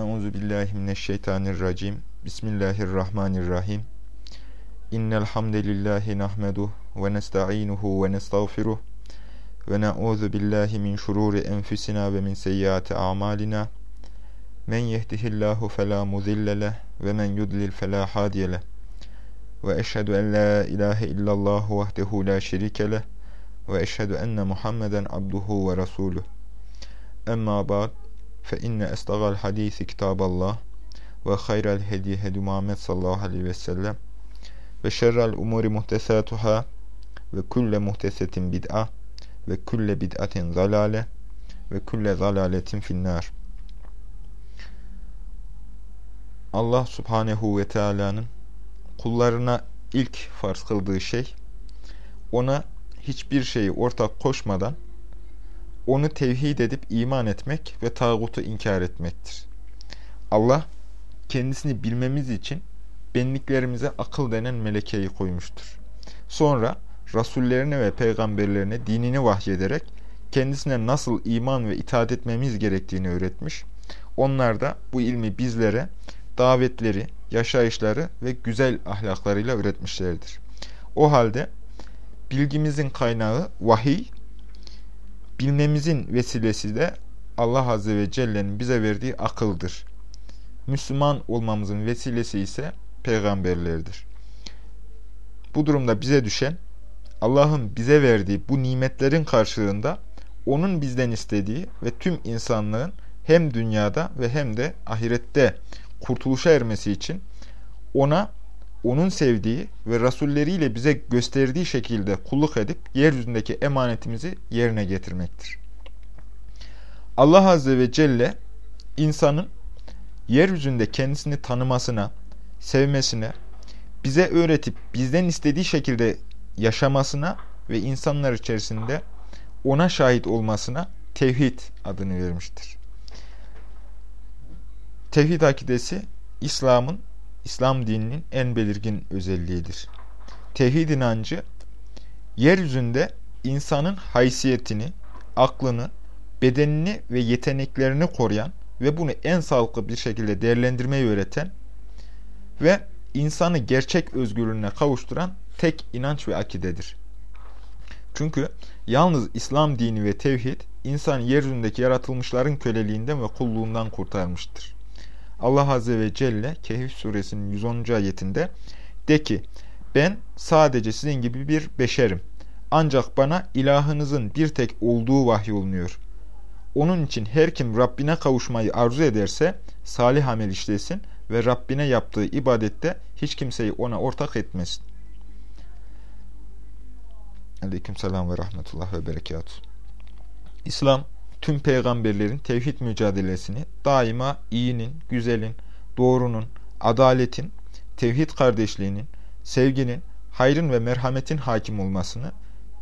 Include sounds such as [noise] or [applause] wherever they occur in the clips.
Euzu billahi mineşşeytanirracim. Bismillahirrahmanirrahim. İnnel hamdelellahi nahmedu ve nestainuhu ve nestağfiruh ve na'uzu billahi min şururi enfusina ve min seyyiati a'malina. Men yehdihillahu fela mudille leh ve men yudlil fela hadiye. Ve eşhedü en la ilahe illallah vahdehu la şerike ve eşhedü enne Muhammeden abduhu ve resuluh. Emma ba'd fe inne estagal hadisi kitaballah ve hayral hedi hedi Muhammed sallallahu aleyhi ve sellem ve şerrel umuri muhtesatuhâ ve kulle muhtesetin bid'a ve kulle bid'atin zalale ve kulle zalaletin finnâr. Allah subhanehu ve teala'nın kullarına ilk farz kıldığı şey ona hiçbir şeyi ortak koşmadan onu tevhid edip iman etmek ve tağutu inkar etmektir. Allah kendisini bilmemiz için benliklerimize akıl denen melekeyi koymuştur. Sonra rasullerine ve peygamberlerine dinini vahyederek kendisine nasıl iman ve itaat etmemiz gerektiğini öğretmiş. Onlar da bu ilmi bizlere davetleri, yaşayışları ve güzel ahlaklarıyla öğretmişlerdir. O halde bilgimizin kaynağı vahiy, bilmemizin vesilesi de Allah Azze ve Celle'nin bize verdiği akıldır. Müslüman olmamızın vesilesi ise peygamberlerdir. Bu durumda bize düşen Allah'ın bize verdiği bu nimetlerin karşılığında onun bizden istediği ve tüm insanlığın hem dünyada ve hem de ahirette kurtuluşa ermesi için ona onun sevdiği ve rasulleriyle bize gösterdiği şekilde kulluk edip yeryüzündeki emanetimizi yerine getirmektir. Allah Azze ve Celle insanın yeryüzünde kendisini tanımasına, sevmesine, bize öğretip bizden istediği şekilde yaşamasına ve insanlar içerisinde ona şahit olmasına tevhid adını vermiştir. Tevhid akidesi İslam'ın İslam dininin en belirgin özelliğidir. Tevhid inancı yeryüzünde insanın haysiyetini, aklını, bedenini ve yeteneklerini koruyan ve bunu en sağlıklı bir şekilde değerlendirmeyi öğreten ve insanı gerçek özgürlüğüne kavuşturan tek inanç ve akidedir. Çünkü yalnız İslam dini ve tevhid insan yeryüzündeki yaratılmışların köleliğinden ve kulluğundan kurtarmıştır. Allah Azze ve Celle Kehf suresinin 110. ayetinde de ki ben sadece sizin gibi bir beşerim. Ancak bana ilahınızın bir tek olduğu vahyolunuyor. Onun için her kim Rabbine kavuşmayı arzu ederse salih amel işlesin ve Rabbine yaptığı ibadette hiç kimseyi ona ortak etmesin. Aleyküm selam ve rahmetullah ve berekatuhu. İslam tüm peygamberlerin tevhid mücadelesini daima iyinin, güzelin, doğrunun, adaletin, tevhid kardeşliğinin, sevginin, hayrın ve merhametin hakim olmasını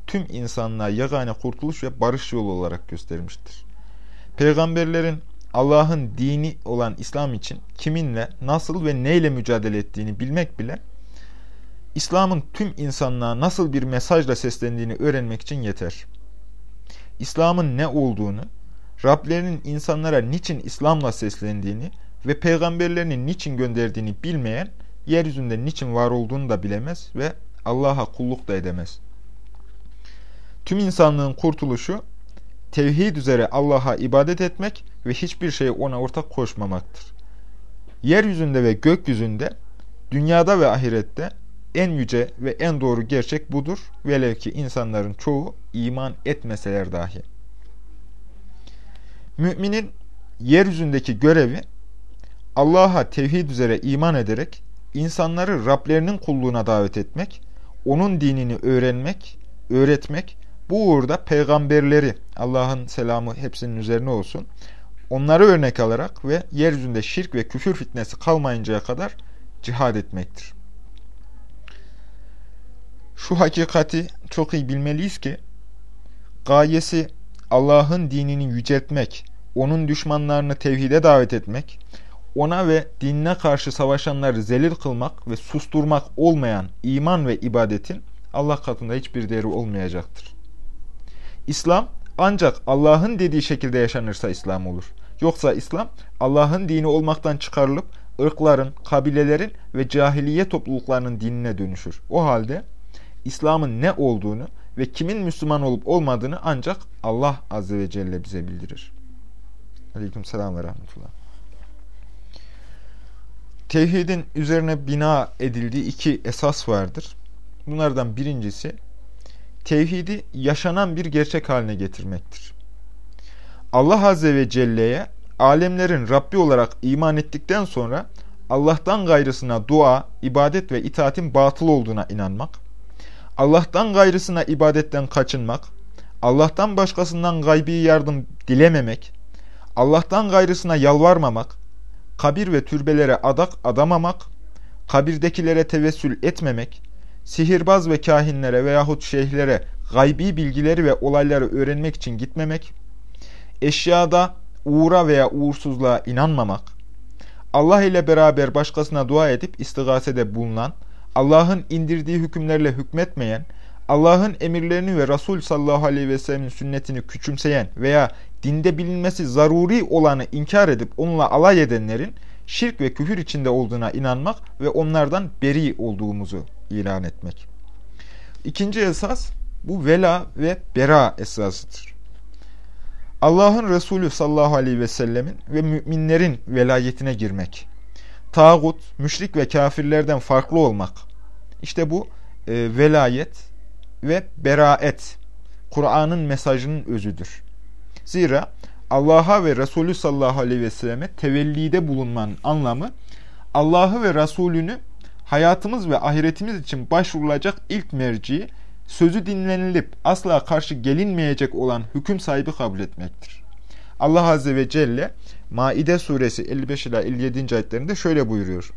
tüm insanlığa yegane kurtuluş ve barış yolu olarak göstermiştir. Peygamberlerin Allah'ın dini olan İslam için kiminle, nasıl ve neyle mücadele ettiğini bilmek bile İslam'ın tüm insanlığa nasıl bir mesajla seslendiğini öğrenmek için yeter. İslam'ın ne olduğunu, Rablerinin insanlara niçin İslam'la seslendiğini ve peygamberlerini niçin gönderdiğini bilmeyen, yeryüzünde niçin var olduğunu da bilemez ve Allah'a kulluk da edemez. Tüm insanlığın kurtuluşu, tevhid üzere Allah'a ibadet etmek ve hiçbir şeye ona ortak koşmamaktır. Yeryüzünde ve gökyüzünde, dünyada ve ahirette en yüce ve en doğru gerçek budur. Velev ki insanların çoğu iman etmeseler dahi. Müminin yeryüzündeki görevi Allah'a tevhid üzere iman ederek insanları Rablerinin kulluğuna davet etmek, onun dinini öğrenmek, öğretmek, bu uğurda peygamberleri, Allah'ın selamı hepsinin üzerine olsun, onları örnek alarak ve yeryüzünde şirk ve küfür fitnesi kalmayıncaya kadar cihad etmektir. Şu hakikati çok iyi bilmeliyiz ki, gayesi Allah'ın dinini yüceltmek, onun düşmanlarını tevhide davet etmek, ona ve dinine karşı savaşanları zelil kılmak ve susturmak olmayan iman ve ibadetin Allah katında hiçbir değeri olmayacaktır. İslam ancak Allah'ın dediği şekilde yaşanırsa İslam olur. Yoksa İslam Allah'ın dini olmaktan çıkarılıp ırkların, kabilelerin ve cahiliye topluluklarının dinine dönüşür. O halde İslam'ın ne olduğunu ve kimin Müslüman olup olmadığını ancak Allah Azze ve Celle bize bildirir. Aleyküm selam ve rahmetullah. Tevhidin üzerine bina edildiği iki esas vardır. Bunlardan birincisi tevhidi yaşanan bir gerçek haline getirmektir. Allah Azze ve Celle'ye alemlerin Rabbi olarak iman ettikten sonra Allah'tan gayrısına dua, ibadet ve itaatin batıl olduğuna inanmak, Allah'tan gayrısına ibadetten kaçınmak, Allah'tan başkasından gaybi yardım dilememek, Allah'tan gayrısına yalvarmamak, kabir ve türbelere adak adamamak, kabirdekilere tevessül etmemek, sihirbaz ve kahinlere veyahut şeyhlere gaybi bilgileri ve olayları öğrenmek için gitmemek, eşyada uğura veya uğursuzluğa inanmamak, Allah ile beraber başkasına dua edip istigasede bulunan, Allah'ın indirdiği hükümlerle hükmetmeyen, Allah'ın emirlerini ve Resul sallallahu aleyhi ve sellemin sünnetini küçümseyen veya dinde bilinmesi zaruri olanı inkar edip onunla alay edenlerin şirk ve küfür içinde olduğuna inanmak ve onlardan beri olduğumuzu ilan etmek. İkinci esas bu vela ve bera esasıdır. Allah'ın Resulü sallallahu aleyhi ve sellemin ve müminlerin velayetine girmek. Tağut, müşrik ve kafirlerden farklı olmak. İşte bu e, velayet ve beraet. Kur'an'ın mesajının özüdür. Zira Allah'a ve Resulü sallallahu aleyhi ve selleme tevellide bulunmanın anlamı Allah'ı ve Resulünü hayatımız ve ahiretimiz için başvurulacak ilk merci, sözü dinlenilip asla karşı gelinmeyecek olan hüküm sahibi kabul etmektir. Allah Azze ve Celle Maide suresi 55 ila 57. ayetlerinde şöyle buyuruyor.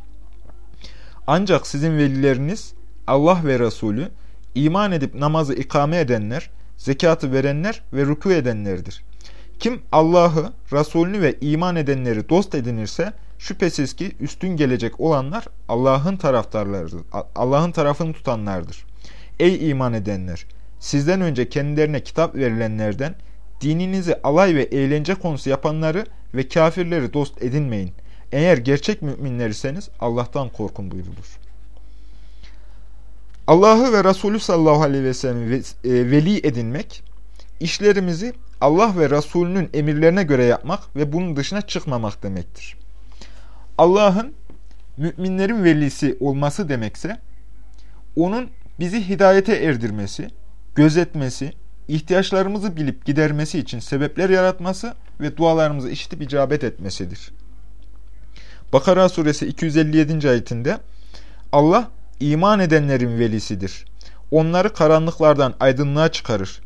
Ancak sizin velileriniz Allah ve Resulü iman edip namazı ikame edenler, zekatı verenler ve rükû edenlerdir. Kim Allah'ı, Resulünü ve iman edenleri dost edinirse şüphesiz ki üstün gelecek olanlar Allah'ın taraftarlarıdır. Allah'ın tarafını tutanlardır. Ey iman edenler! Sizden önce kendilerine kitap verilenlerden dininizi alay ve eğlence konusu yapanları ve kafirleri dost edinmeyin. Eğer gerçek müminlerseniz Allah'tan korkun buyurulur. Allah'ı ve Resulü sallallahu aleyhi ve sellem e, veli edinmek, işlerimizi Allah ve Resulünün emirlerine göre yapmak ve bunun dışına çıkmamak demektir. Allah'ın müminlerin velisi olması demekse, onun bizi hidayete erdirmesi, gözetmesi, ihtiyaçlarımızı bilip gidermesi için sebepler yaratması ve dualarımızı işitip icabet etmesidir. Bakara suresi 257. ayetinde Allah iman edenlerin velisidir. Onları karanlıklardan aydınlığa çıkarır.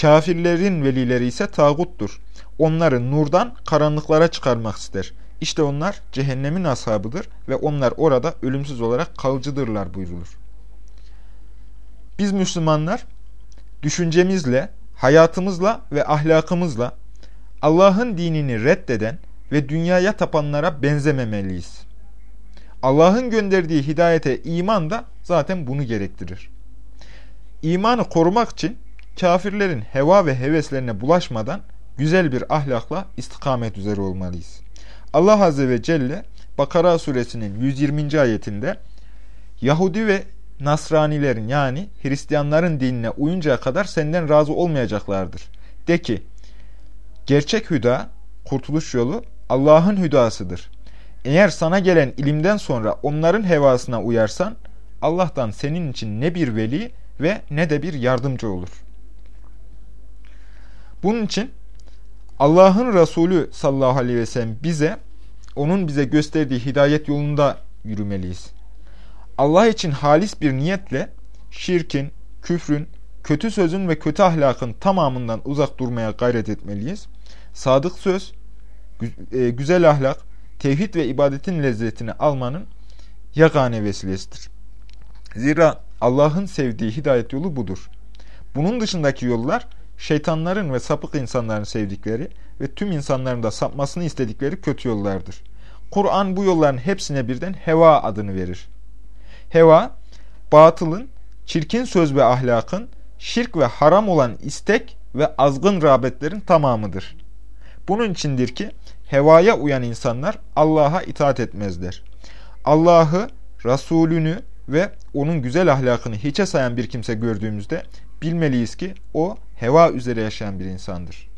Kafirlerin velileri ise tağuttur. Onları nurdan karanlıklara çıkarmak ister. İşte onlar cehennemin ashabıdır ve onlar orada ölümsüz olarak kalıcıdırlar buyrulur. Biz Müslümanlar düşüncemizle, hayatımızla ve ahlakımızla Allah'ın dinini reddeden ve dünyaya tapanlara benzememeliyiz. Allah'ın gönderdiği hidayete iman da zaten bunu gerektirir. İmanı korumak için kafirlerin heva ve heveslerine bulaşmadan güzel bir ahlakla istikamet üzere olmalıyız. Allah Azze ve Celle Bakara suresinin 120. ayetinde Yahudi ve Nasranilerin yani Hristiyanların dinine uyuncaya kadar senden razı olmayacaklardır. De ki, gerçek hüda, kurtuluş yolu Allah'ın hüdasıdır. Eğer sana gelen ilimden sonra onların hevasına uyarsan, Allah'tan senin için ne bir veli ve ne de bir yardımcı olur. Bunun için Allah'ın Resulü sallallahu aleyhi ve sellem bize, onun bize gösterdiği hidayet yolunda yürümeliyiz. Allah için halis bir niyetle şirkin, küfrün, kötü sözün ve kötü ahlakın tamamından uzak durmaya gayret etmeliyiz. Sadık söz, güzel ahlak, tevhid ve ibadetin lezzetini almanın yagane vesilesidir. Zira Allah'ın sevdiği hidayet yolu budur. Bunun dışındaki yollar şeytanların ve sapık insanların sevdikleri ve tüm insanların da sapmasını istedikleri kötü yollardır. Kur'an bu yolların hepsine birden heva adını verir. Heva, batılın, çirkin söz ve ahlakın, şirk ve haram olan istek ve azgın rağbetlerin tamamıdır. Bunun içindir ki hevaya uyan insanlar Allah'a itaat etmezler. Allah'ı, Resulünü ve onun güzel ahlakını hiçe sayan bir kimse gördüğümüzde bilmeliyiz ki o heva üzere yaşayan bir insandır.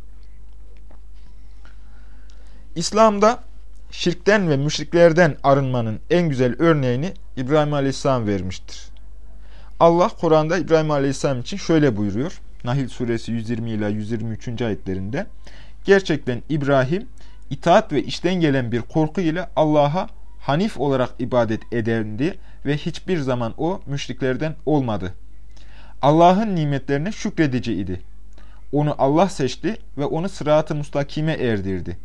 İslam'da şirkten ve müşriklerden arınmanın en güzel örneğini İbrahim Aleyhisselam vermiştir. Allah Kur'an'da İbrahim Aleyhisselam için şöyle buyuruyor. Nahil suresi 120 ila 123. ayetlerinde. Gerçekten İbrahim itaat ve işten gelen bir korku ile Allah'a Hanif olarak ibadet ederdi ve hiçbir zaman o müşriklerden olmadı. Allah'ın nimetlerine şükredici idi. Onu Allah seçti ve onu sırat-ı mustakime erdirdi.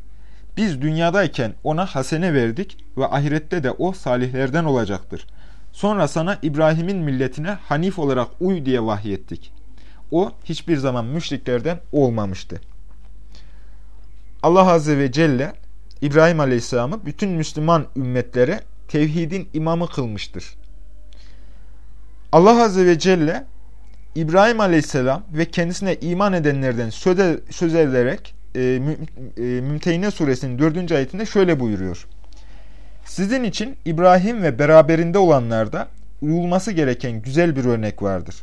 Biz dünyadayken ona hasene verdik ve ahirette de o salihlerden olacaktır. Sonra sana İbrahim'in milletine Hanif olarak uy diye vahyettik. O hiçbir zaman müşriklerden olmamıştı. Allah Azze ve Celle İbrahim Aleyhisselam'ı bütün Müslüman ümmetlere tevhidin imamı kılmıştır. Allah Azze ve Celle İbrahim Aleyhisselam ve kendisine iman edenlerden söz ederek e, e, Mümtehine suresinin 4. ayetinde şöyle buyuruyor. Sizin için İbrahim ve beraberinde olanlarda uyulması gereken güzel bir örnek vardır.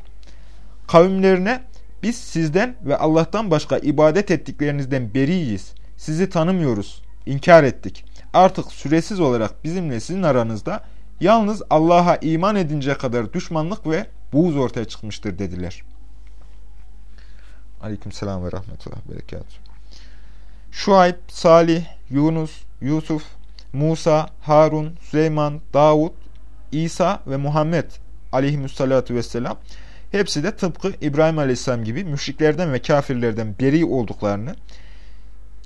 Kavimlerine biz sizden ve Allah'tan başka ibadet ettiklerinizden beriyiz. Sizi tanımıyoruz. İnkar ettik. Artık süresiz olarak bizimle sizin aranızda yalnız Allah'a iman edince kadar düşmanlık ve buğz ortaya çıkmıştır dediler. Aleyküm selam ve rahmetullah berekat. Şuayb, Salih, Yunus, Yusuf, Musa, Harun, Süleyman, Davud, İsa ve Muhammed aleyhissalatu vesselam hepsi de tıpkı İbrahim aleyhisselam gibi müşriklerden ve kafirlerden beri olduklarını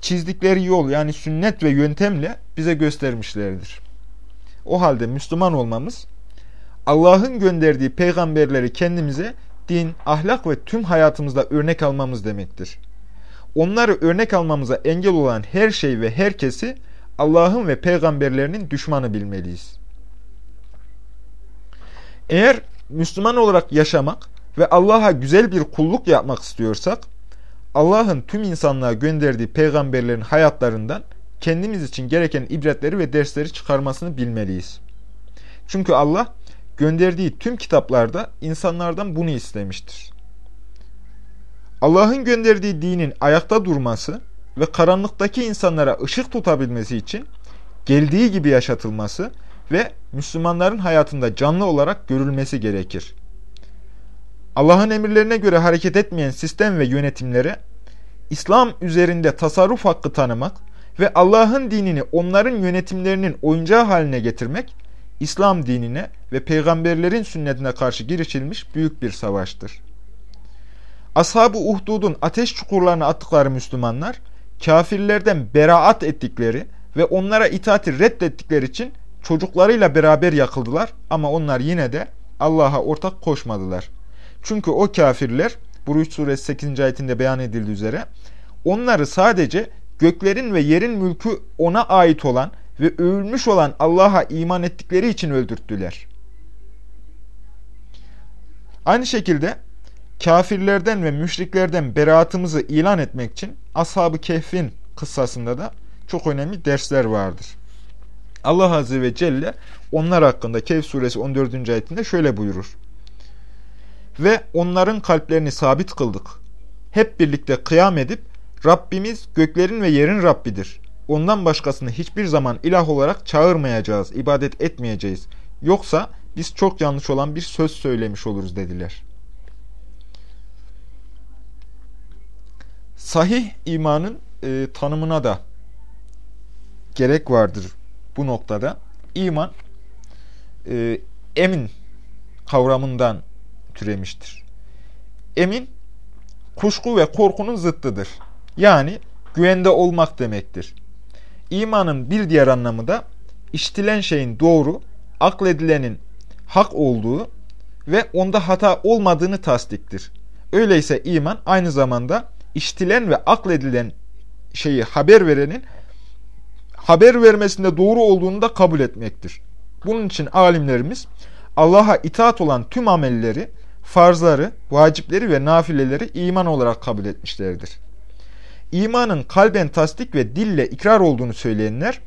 çizdikleri yol yani sünnet ve yöntemle bize göstermişlerdir. O halde Müslüman olmamız Allah'ın gönderdiği peygamberleri kendimize din, ahlak ve tüm hayatımızda örnek almamız demektir. Onları örnek almamıza engel olan her şey ve herkesi Allah'ın ve peygamberlerinin düşmanı bilmeliyiz. Eğer Müslüman olarak yaşamak ve Allah'a güzel bir kulluk yapmak istiyorsak, Allah'ın tüm insanlığa gönderdiği peygamberlerin hayatlarından kendimiz için gereken ibretleri ve dersleri çıkarmasını bilmeliyiz. Çünkü Allah gönderdiği tüm kitaplarda insanlardan bunu istemiştir. Allah'ın gönderdiği dinin ayakta durması ve karanlıktaki insanlara ışık tutabilmesi için geldiği gibi yaşatılması ve Müslümanların hayatında canlı olarak görülmesi gerekir. Allah'ın emirlerine göre hareket etmeyen sistem ve yönetimlere İslam üzerinde tasarruf hakkı tanımak ve Allah'ın dinini onların yönetimlerinin oyuncağı haline getirmek, İslam dinine ve peygamberlerin sünnetine karşı girişilmiş büyük bir savaştır. Ashab-ı Uhdud'un ateş çukurlarına attıkları Müslümanlar, kafirlerden beraat ettikleri ve onlara itaati reddettikleri için çocuklarıyla beraber yakıldılar ama onlar yine de Allah'a ortak koşmadılar. Çünkü o kafirler, Buruç suresi 8. ayetinde beyan edildiği üzere, onları sadece göklerin ve yerin mülkü ona ait olan ve övülmüş olan Allah'a iman ettikleri için öldürttüler. Aynı şekilde kafirlerden ve müşriklerden beraatımızı ilan etmek için Ashab-ı Kehf'in kıssasında da çok önemli dersler vardır. Allah Azze ve Celle onlar hakkında Kehf suresi 14. ayetinde şöyle buyurur. Ve onların kalplerini sabit kıldık. Hep birlikte kıyam edip Rabbimiz göklerin ve yerin Rabbidir. Ondan başkasını hiçbir zaman ilah olarak çağırmayacağız, ibadet etmeyeceğiz. Yoksa biz çok yanlış olan bir söz söylemiş oluruz dediler. Sahih imanın e, tanımına da gerek vardır bu noktada. İman e, emin kavramından türemiştir. Emin, kuşku ve korkunun zıttıdır. Yani güvende olmak demektir. İmanın bir diğer anlamı da işitilen şeyin doğru, akledilenin hak olduğu ve onda hata olmadığını tasdiktir. Öyleyse iman aynı zamanda işitilen ve akledilen şeyi haber verenin haber vermesinde doğru olduğunu da kabul etmektir. Bunun için alimlerimiz Allah'a itaat olan tüm amelleri, farzları, vacipleri ve nafileleri iman olarak kabul etmişlerdir. İmanın kalben tasdik ve dille ikrar olduğunu söyleyenler,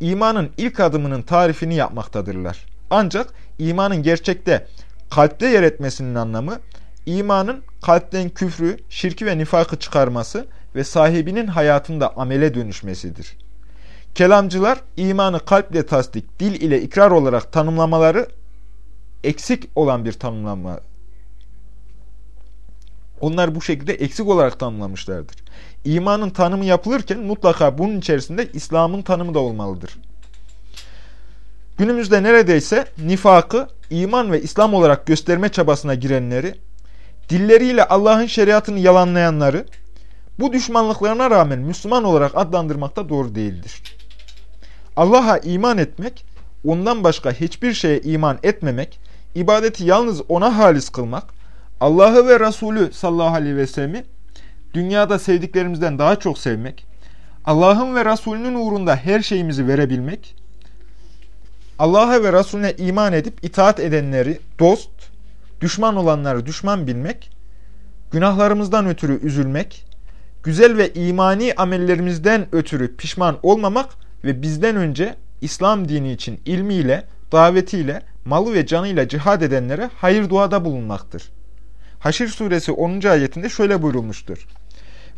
imanın ilk adımının tarifini yapmaktadırlar. Ancak imanın gerçekte kalpte yer etmesinin anlamı, imanın kalpten küfrü, şirki ve nifakı çıkarması ve sahibinin hayatında amele dönüşmesidir. Kelamcılar imanı kalple tasdik, dil ile ikrar olarak tanımlamaları eksik olan bir tanımlama. Onlar bu şekilde eksik olarak tanımlamışlardır. İmanın tanımı yapılırken mutlaka bunun içerisinde İslam'ın tanımı da olmalıdır. Günümüzde neredeyse nifakı iman ve İslam olarak gösterme çabasına girenleri, dilleriyle Allah'ın şeriatını yalanlayanları, bu düşmanlıklarına rağmen Müslüman olarak adlandırmak da doğru değildir. Allah'a iman etmek, ondan başka hiçbir şeye iman etmemek, ibadeti yalnız ona halis kılmak, Allah'ı ve Resulü sallallahu aleyhi ve sellem'i dünyada sevdiklerimizden daha çok sevmek, Allah'ın ve Resulünün uğrunda her şeyimizi verebilmek, Allah'a ve Resulüne iman edip itaat edenleri dost, düşman olanları düşman bilmek, günahlarımızdan ötürü üzülmek, güzel ve imani amellerimizden ötürü pişman olmamak ve bizden önce İslam dini için ilmiyle, davetiyle, malı ve canıyla cihad edenlere hayır duada bulunmaktır. Haşir suresi 10. ayetinde şöyle buyurulmuştur.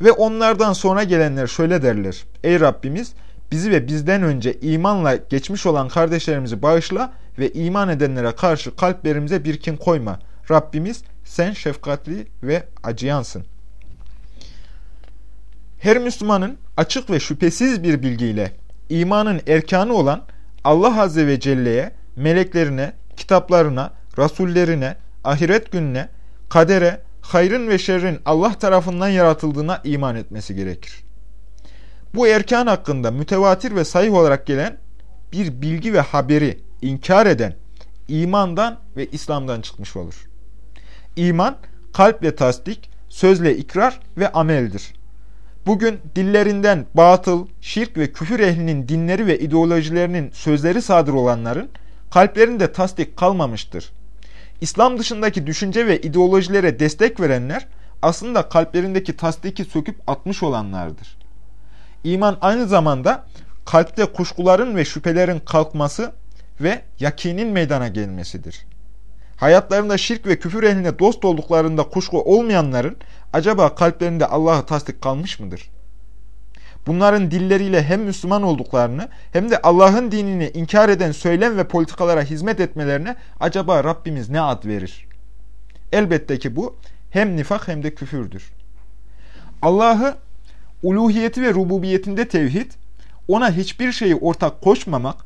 Ve onlardan sonra gelenler şöyle derler. Ey Rabbimiz bizi ve bizden önce imanla geçmiş olan kardeşlerimizi bağışla ve iman edenlere karşı kalplerimize bir kin koyma. Rabbimiz sen şefkatli ve acıyansın. Her Müslümanın açık ve şüphesiz bir bilgiyle imanın erkanı olan Allah Azze ve Celle'ye, meleklerine, kitaplarına, rasullerine, ahiret gününe, kadere, hayrın ve şerrin Allah tarafından yaratıldığına iman etmesi gerekir. Bu erkan hakkında mütevatir ve sahih olarak gelen bir bilgi ve haberi inkar eden imandan ve İslam'dan çıkmış olur. İman, kalple tasdik, sözle ikrar ve ameldir. Bugün dillerinden batıl, şirk ve küfür ehlinin dinleri ve ideolojilerinin sözleri sadır olanların kalplerinde tasdik kalmamıştır. İslam dışındaki düşünce ve ideolojilere destek verenler aslında kalplerindeki tasdiki söküp atmış olanlardır. İman aynı zamanda kalpte kuşkuların ve şüphelerin kalkması ve yakinin meydana gelmesidir. Hayatlarında şirk ve küfür ehline dost olduklarında kuşku olmayanların acaba kalplerinde Allah'ı tasdik kalmış mıdır? Bunların dilleriyle hem Müslüman olduklarını hem de Allah'ın dinini inkar eden söylem ve politikalara hizmet etmelerine acaba Rabbimiz ne ad verir? Elbette ki bu hem nifak hem de küfürdür. Allah'ı uluhiyeti ve rububiyetinde tevhid, ona hiçbir şeyi ortak koşmamak,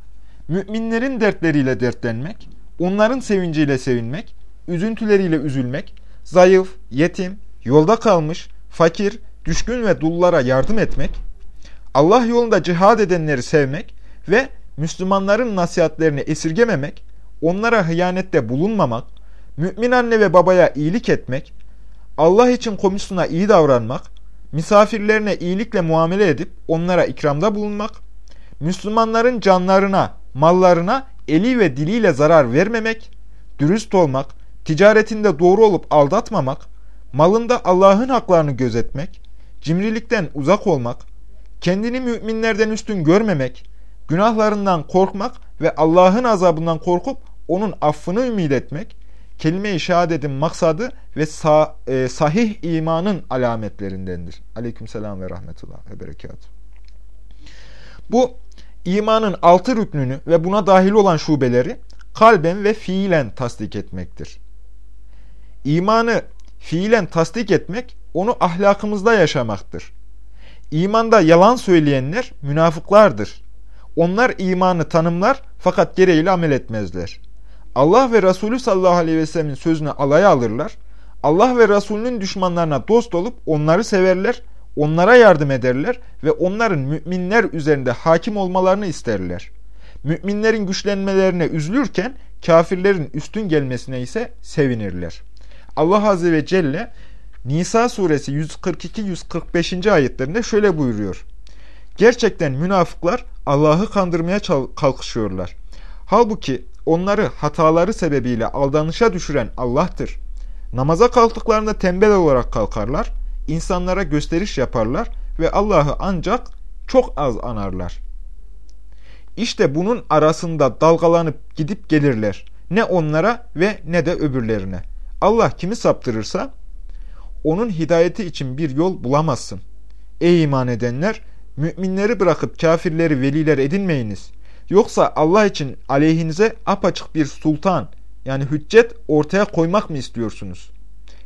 müminlerin dertleriyle dertlenmek, onların sevinciyle sevinmek, üzüntüleriyle üzülmek, zayıf, yetim, yolda kalmış, fakir, düşkün ve dullara yardım etmek, Allah yolunda cihad edenleri sevmek ve Müslümanların nasihatlerini esirgememek, onlara hıyanette bulunmamak, mümin anne ve babaya iyilik etmek, Allah için komşusuna iyi davranmak, misafirlerine iyilikle muamele edip onlara ikramda bulunmak, Müslümanların canlarına, mallarına eli ve diliyle zarar vermemek, dürüst olmak, ticaretinde doğru olup aldatmamak, malında Allah'ın haklarını gözetmek, cimrilikten uzak olmak, kendini müminlerden üstün görmemek, günahlarından korkmak ve Allah'ın azabından korkup onun affını ümit etmek, kelime-i şehadetin maksadı ve sah e, sahih imanın alametlerindendir. Aleykümselam ve rahmetullah ve berekat. Bu imanın altı rüknünü ve buna dahil olan şubeleri kalben ve fiilen tasdik etmektir. İmanı fiilen tasdik etmek, onu ahlakımızda yaşamaktır. İmanda yalan söyleyenler münafıklardır. Onlar imanı tanımlar fakat gereğiyle amel etmezler. Allah ve Resulü sallallahu aleyhi ve sellemin sözünü alaya alırlar. Allah ve Resulünün düşmanlarına dost olup onları severler, onlara yardım ederler ve onların müminler üzerinde hakim olmalarını isterler. Müminlerin güçlenmelerine üzülürken kafirlerin üstün gelmesine ise sevinirler. Allah Azze ve Celle Nisa suresi 142-145. ayetlerinde şöyle buyuruyor. Gerçekten münafıklar Allah'ı kandırmaya kalkışıyorlar. Halbuki onları hataları sebebiyle aldanışa düşüren Allah'tır. Namaza kalktıklarında tembel olarak kalkarlar, insanlara gösteriş yaparlar ve Allah'ı ancak çok az anarlar. İşte bunun arasında dalgalanıp gidip gelirler. Ne onlara ve ne de öbürlerine. Allah kimi saptırırsa onun hidayeti için bir yol bulamazsın. Ey iman edenler! Müminleri bırakıp kafirleri veliler edinmeyiniz. Yoksa Allah için aleyhinize apaçık bir sultan yani hüccet ortaya koymak mı istiyorsunuz?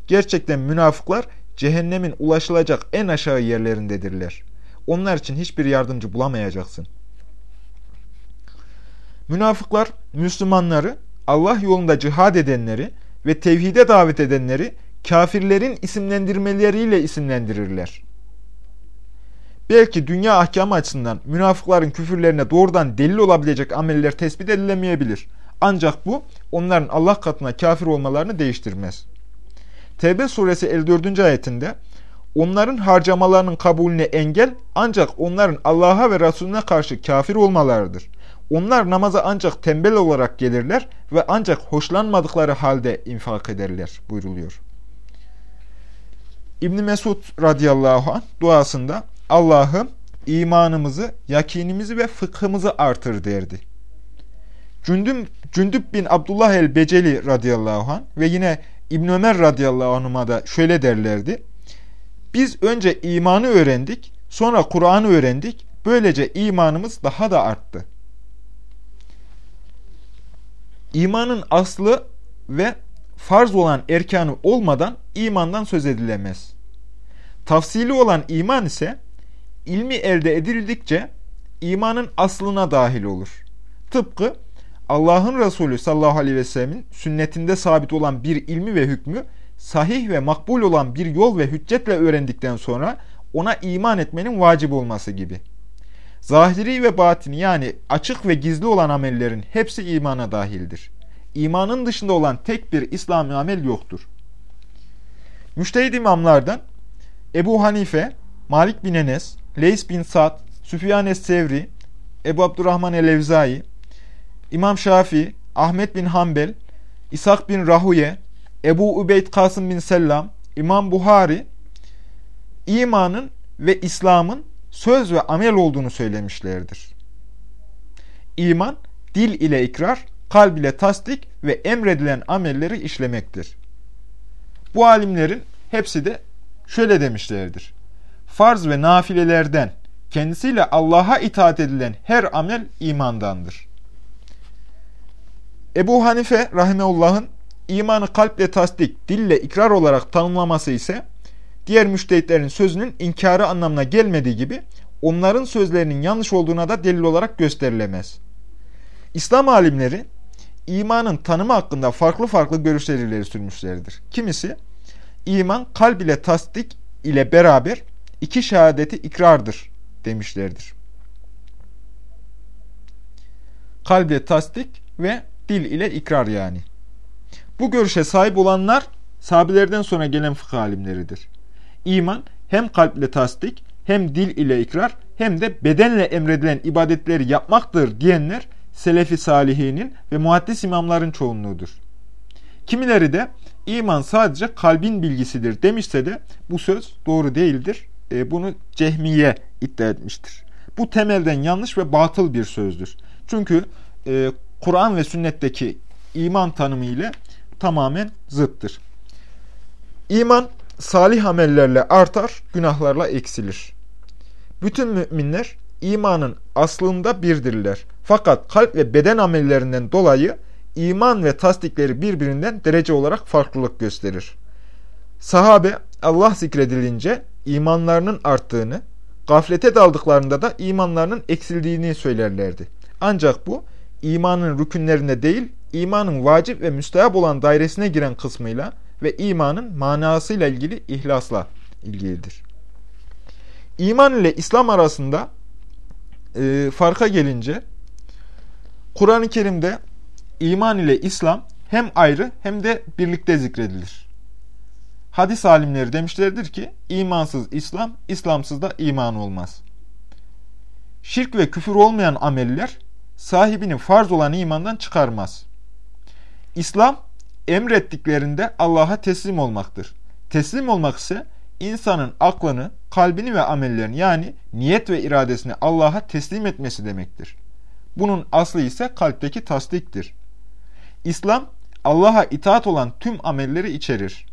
Gerçekten münafıklar cehennemin ulaşılacak en aşağı yerlerindedirler. Onlar için hiçbir yardımcı bulamayacaksın. Münafıklar Müslümanları, Allah yolunda cihad edenleri ve tevhide davet edenleri kafirlerin isimlendirmeleriyle isimlendirirler. Belki dünya ahkamı açısından münafıkların küfürlerine doğrudan delil olabilecek ameller tespit edilemeyebilir. Ancak bu onların Allah katına kafir olmalarını değiştirmez. Tevbe suresi 54. ayetinde onların harcamalarının kabulüne engel ancak onların Allah'a ve Resulüne karşı kafir olmalarıdır. Onlar namaza ancak tembel olarak gelirler ve ancak hoşlanmadıkları halde infak ederler buyruluyor. İbn Mesud radıyallahu anh duasında Allah'ım imanımızı, yakinimizi ve fıkhımızı artır derdi. Cündüm, Cündüb bin Abdullah el-Beceli radıyallahu anh ve yine İbn Ömer radıyallahu anhuma da şöyle derlerdi. Biz önce imanı öğrendik, sonra Kur'an'ı öğrendik. Böylece imanımız daha da arttı. İmanın aslı ve farz olan erkanı olmadan imandan söz edilemez. Tafsili olan iman ise ilmi elde edildikçe imanın aslına dahil olur. Tıpkı Allah'ın Resulü sallallahu aleyhi ve sellemin sünnetinde sabit olan bir ilmi ve hükmü sahih ve makbul olan bir yol ve hüccetle öğrendikten sonra ona iman etmenin vacip olması gibi. Zahiri ve batini yani açık ve gizli olan amellerin hepsi imana dahildir. İmanın dışında olan tek bir İslami amel yoktur. Müştehid imamlardan Ebu Hanife, Malik bin Enes, Leys bin Sa'd, Süfyan es-Sevri, Ebu Abdurrahman el-Evzai, İmam Şafii, Ahmet bin Hanbel, İshak bin Rahuye, Ebu Übeyd Kasım bin Sellam, İmam Buhari, imanın ve İslam'ın söz ve amel olduğunu söylemişlerdir. İman, dil ile ikrar, kalb ile tasdik ve emredilen amelleri işlemektir. Bu alimlerin hepsi de şöyle demişlerdir. Farz ve nafilelerden kendisiyle Allah'a itaat edilen her amel imandandır. Ebu Hanife rahimeullah'ın imanı kalple tasdik, dille ikrar olarak tanımlaması ise diğer müştehitlerin sözünün inkarı anlamına gelmediği gibi onların sözlerinin yanlış olduğuna da delil olarak gösterilemez. İslam alimleri imanın tanımı hakkında farklı farklı görüşler ileri sürmüşlerdir. Kimisi iman kalb ile tasdik ile beraber iki şehadeti ikrardır demişlerdir. Kalb ile tasdik ve dil ile ikrar yani. Bu görüşe sahip olanlar sahabelerden sonra gelen fıkıh alimleridir. İman hem kalp ile tasdik hem dil ile ikrar hem de bedenle emredilen ibadetleri yapmaktır diyenler Selefi Salihinin ve muhaddis imamların çoğunluğudur. Kimileri de iman sadece kalbin bilgisidir demişse de bu söz doğru değildir. E, bunu Cehmiye iddia etmiştir. Bu temelden yanlış ve batıl bir sözdür. Çünkü e, Kur'an ve sünnetteki iman tanımı ile tamamen zıttır. İman salih amellerle artar, günahlarla eksilir. Bütün müminler imanın aslında birdirler. Fakat kalp ve beden amellerinden dolayı iman ve tasdikleri birbirinden derece olarak farklılık gösterir. Sahabe Allah zikredilince imanlarının arttığını, gaflete daldıklarında da imanlarının eksildiğini söylerlerdi. Ancak bu imanın rükünlerine değil, imanın vacip ve müstehap olan dairesine giren kısmıyla ve imanın manasıyla ilgili ihlasla ilgilidir. İman ile İslam arasında e, farka gelince Kur'an-ı Kerim'de iman ile İslam hem ayrı hem de birlikte zikredilir. Hadis alimleri demişlerdir ki imansız İslam, İslamsız da iman olmaz. Şirk ve küfür olmayan ameller sahibini farz olan imandan çıkarmaz. İslam emrettiklerinde Allah'a teslim olmaktır. Teslim olmak ise insanın aklını, kalbini ve amellerini yani niyet ve iradesini Allah'a teslim etmesi demektir. Bunun aslı ise kalpteki tasdiktir. İslam, Allah'a itaat olan tüm amelleri içerir.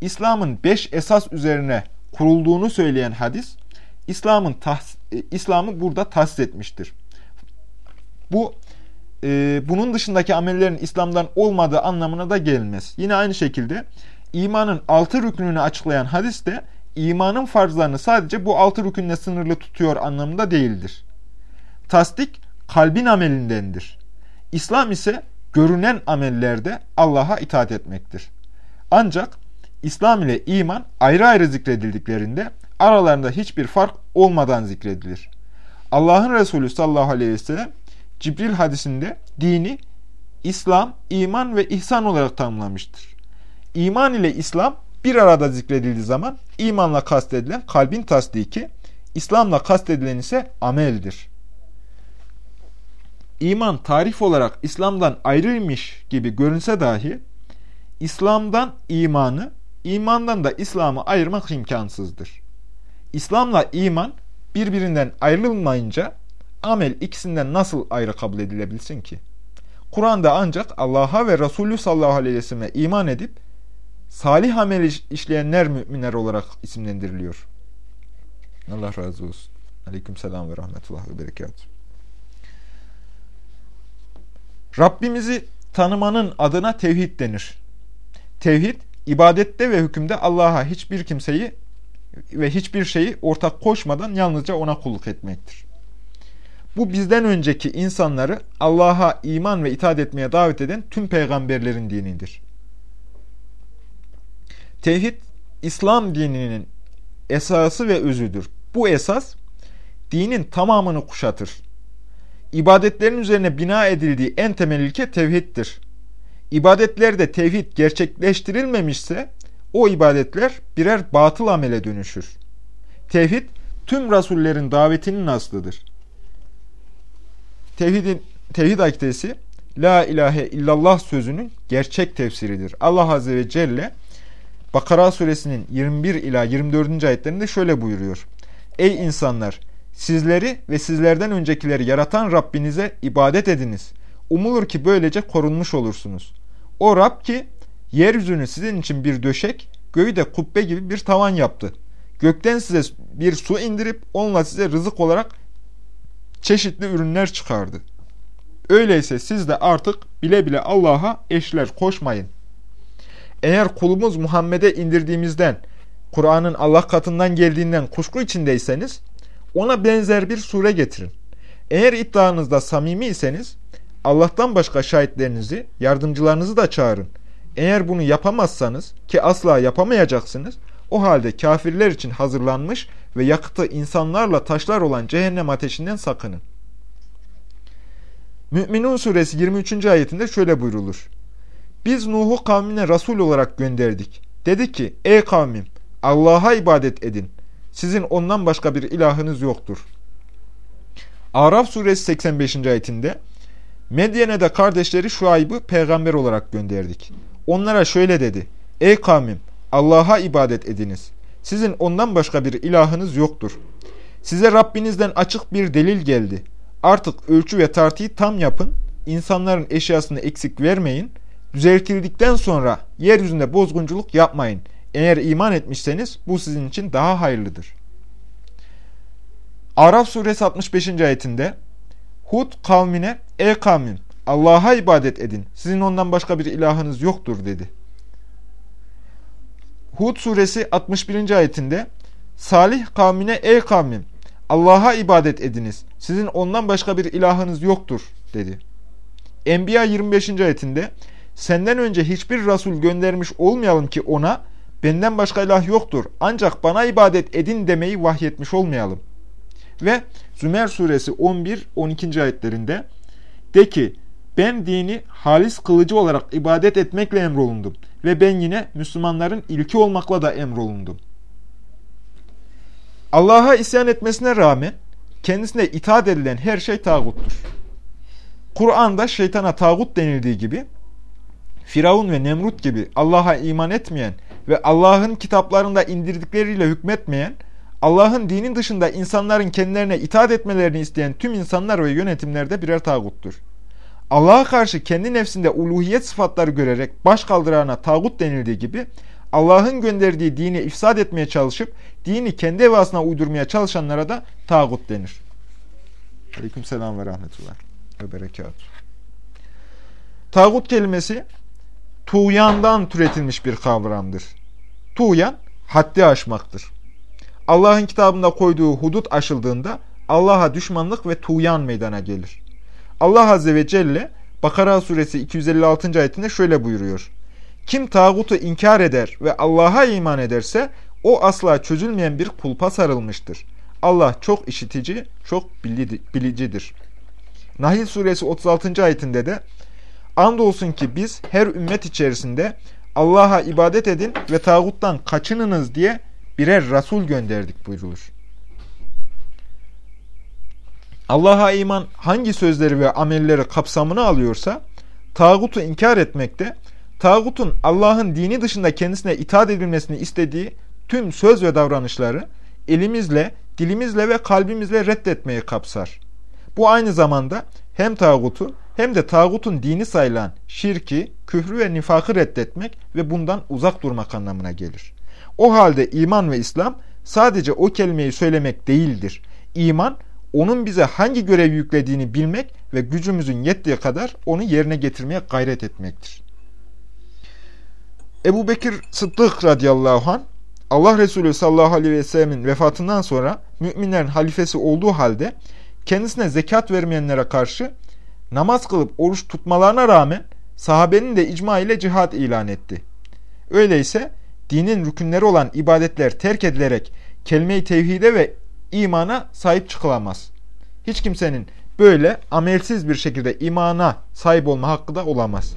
İslam'ın beş esas üzerine kurulduğunu söyleyen hadis, İslam'ın e, İslam'ı burada tahsis etmiştir. Bu e, bunun dışındaki amellerin İslam'dan olmadığı anlamına da gelmez. Yine aynı şekilde imanın altı rükününü açıklayan hadis de imanın farzlarını sadece bu altı rükünle sınırlı tutuyor anlamında değildir. Tasdik kalbin amelindendir. İslam ise görünen amellerde Allah'a itaat etmektir. Ancak İslam ile iman ayrı ayrı zikredildiklerinde aralarında hiçbir fark olmadan zikredilir. Allah'ın Resulü sallallahu aleyhi ve sellem Cibril hadisinde dini İslam, iman ve ihsan olarak tanımlamıştır. İman ile İslam bir arada zikredildiği zaman imanla kastedilen kalbin tasdiki, İslam'la kastedilen ise ameldir. İman tarif olarak İslam'dan ayrıymış gibi görünse dahi İslam'dan imanı, imandan da İslam'ı ayırmak imkansızdır. İslam'la iman birbirinden ayrılmayınca amel ikisinden nasıl ayrı kabul edilebilsin ki? Kur'an'da ancak Allah'a ve Resulü sallallahu aleyhi ve selleme iman edip salih amel işleyenler müminler olarak isimlendiriliyor. Allah razı olsun. Aleyküm selam ve rahmetullah ve berekat. Rabbimizi tanımanın adına tevhid denir. Tevhid, ibadette ve hükümde Allah'a hiçbir kimseyi ve hiçbir şeyi ortak koşmadan yalnızca ona kulluk etmektir. Bu bizden önceki insanları Allah'a iman ve itaat etmeye davet eden tüm peygamberlerin dinidir. Tevhid, İslam dininin esası ve özüdür. Bu esas, dinin tamamını kuşatır. İbadetlerin üzerine bina edildiği en temel ilke tevhiddir. İbadetlerde tevhid gerçekleştirilmemişse, o ibadetler birer batıl amele dönüşür. Tevhid, tüm rasullerin davetinin aslıdır. Tevhidin, tevhid akidesi La ilahe illallah sözünün gerçek tefsiridir. Allah Azze ve Celle Bakara suresinin 21 ila 24. ayetlerinde şöyle buyuruyor. Ey insanlar! Sizleri ve sizlerden öncekileri yaratan Rabbinize ibadet ediniz. Umulur ki böylece korunmuş olursunuz. O Rab ki yeryüzünü sizin için bir döşek, göğü de kubbe gibi bir tavan yaptı. Gökten size bir su indirip onunla size rızık olarak çeşitli ürünler çıkardı. Öyleyse siz de artık bile bile Allah'a eşler koşmayın. Eğer kulumuz Muhammed'e indirdiğimizden, Kur'an'ın Allah katından geldiğinden kuşku içindeyseniz, ona benzer bir sure getirin. Eğer iddianızda samimi iseniz, Allah'tan başka şahitlerinizi, yardımcılarınızı da çağırın. Eğer bunu yapamazsanız, ki asla yapamayacaksınız, o halde kafirler için hazırlanmış ve yakıtı insanlarla taşlar olan cehennem ateşinden sakının. Mü'minun suresi 23. ayetinde şöyle buyrulur. Biz Nuh'u kavmine Resul olarak gönderdik. Dedi ki, ey kavmim Allah'a ibadet edin. Sizin ondan başka bir ilahınız yoktur. Araf suresi 85. ayetinde Medyen'e de kardeşleri Şuayb'ı peygamber olarak gönderdik. Onlara şöyle dedi. Ey kavmim Allah'a ibadet ediniz. Sizin ondan başka bir ilahınız yoktur. Size Rabbinizden açık bir delil geldi. Artık ölçü ve tartıyı tam yapın. İnsanların eşyasını eksik vermeyin. Düzeltildikten sonra yeryüzünde bozgunculuk yapmayın. Eğer iman etmişseniz bu sizin için daha hayırlıdır. Araf suresi 65. ayetinde Hud kavmine ey kavmim Allah'a ibadet edin. Sizin ondan başka bir ilahınız yoktur dedi. Hud suresi 61. ayetinde Salih kavmine ey kavmim Allah'a ibadet ediniz. Sizin ondan başka bir ilahınız yoktur dedi. Enbiya 25. ayetinde senden önce hiçbir Resul göndermiş olmayalım ki ona benden başka ilah yoktur ancak bana ibadet edin demeyi vahyetmiş olmayalım. Ve Zümer suresi 11-12. ayetlerinde de ki ben dini halis kılıcı olarak ibadet etmekle emrolundum ve ben yine Müslümanların ilki olmakla da emrolundum. Allah'a isyan etmesine rağmen kendisine itaat edilen her şey tağuttur. Kur'an'da şeytana tağut denildiği gibi Firavun ve Nemrut gibi Allah'a iman etmeyen ve Allah'ın kitaplarında indirdikleriyle hükmetmeyen, Allah'ın dinin dışında insanların kendilerine itaat etmelerini isteyen tüm insanlar ve yönetimlerde birer tağuttur. Allah'a karşı kendi nefsinde uluhiyet sıfatları görerek baş kaldırana tağut denildiği gibi, Allah'ın gönderdiği dini ifsad etmeye çalışıp, dini kendi evasına uydurmaya çalışanlara da tağut denir. Aleyküm selam ve rahmetullah ve berekat. Tağut kelimesi, tuğyandan türetilmiş bir kavramdır. Tuğyan, haddi aşmaktır. Allah'ın kitabında koyduğu hudut aşıldığında Allah'a düşmanlık ve tuğyan meydana gelir. Allah Azze ve Celle Bakara suresi 256. ayetinde şöyle buyuruyor. Kim tağutu inkar eder ve Allah'a iman ederse o asla çözülmeyen bir kulpa sarılmıştır. Allah çok işitici, çok bilicidir. Nahil suresi 36. ayetinde de Andolsun ki biz her ümmet içerisinde Allah'a ibadet edin ve tağuttan kaçınınız diye birer Resul gönderdik buyrulur. Allah'a iman hangi sözleri ve amelleri kapsamını alıyorsa, tağutu inkar etmekte, tağutun Allah'ın dini dışında kendisine itaat edilmesini istediği tüm söz ve davranışları elimizle, dilimizle ve kalbimizle reddetmeyi kapsar. Bu aynı zamanda hem tağutu hem de tağutun dini sayılan şirki, küfrü ve nifakı reddetmek ve bundan uzak durmak anlamına gelir. O halde iman ve İslam sadece o kelimeyi söylemek değildir. İman, onun bize hangi görev yüklediğini bilmek ve gücümüzün yettiği kadar onu yerine getirmeye gayret etmektir. Ebu Bekir Sıddık radıyallahu anh, Allah Resulü sallallahu aleyhi ve sellemin vefatından sonra müminlerin halifesi olduğu halde kendisine zekat vermeyenlere karşı namaz kılıp oruç tutmalarına rağmen sahabenin de icma ile cihat ilan etti. Öyleyse dinin rükünleri olan ibadetler terk edilerek kelime-i tevhide ve imana sahip çıkılamaz. Hiç kimsenin böyle amelsiz bir şekilde imana sahip olma hakkı da olamaz.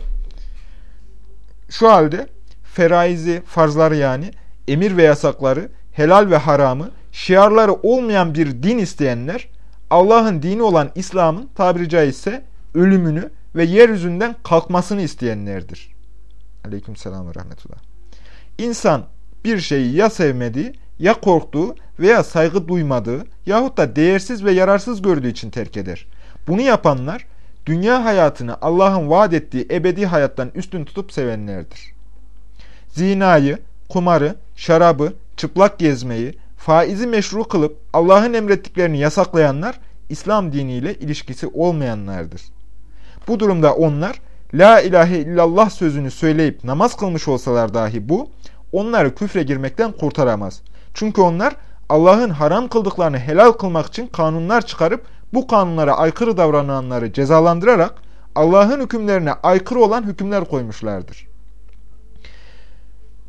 Şu halde feraizi, farzları yani emir ve yasakları, helal ve haramı, şiarları olmayan bir din isteyenler Allah'ın dini olan İslam'ın tabiri caizse ölümünü ve yeryüzünden kalkmasını isteyenlerdir. Aleyküm selam ve rahmetullah. İnsan bir şeyi ya sevmediği, ya korktuğu veya saygı duymadığı yahut da değersiz ve yararsız gördüğü için terk eder. Bunu yapanlar dünya hayatını Allah'ın vaat ettiği ebedi hayattan üstün tutup sevenlerdir. Zinayı, kumarı, şarabı, çıplak gezmeyi, faizi meşru kılıp Allah'ın emrettiklerini yasaklayanlar İslam diniyle ilişkisi olmayanlardır. Bu durumda onlar La ilahe illallah sözünü söyleyip namaz kılmış olsalar dahi bu, onları küfre girmekten kurtaramaz. Çünkü onlar Allah'ın haram kıldıklarını helal kılmak için kanunlar çıkarıp bu kanunlara aykırı davrananları cezalandırarak Allah'ın hükümlerine aykırı olan hükümler koymuşlardır.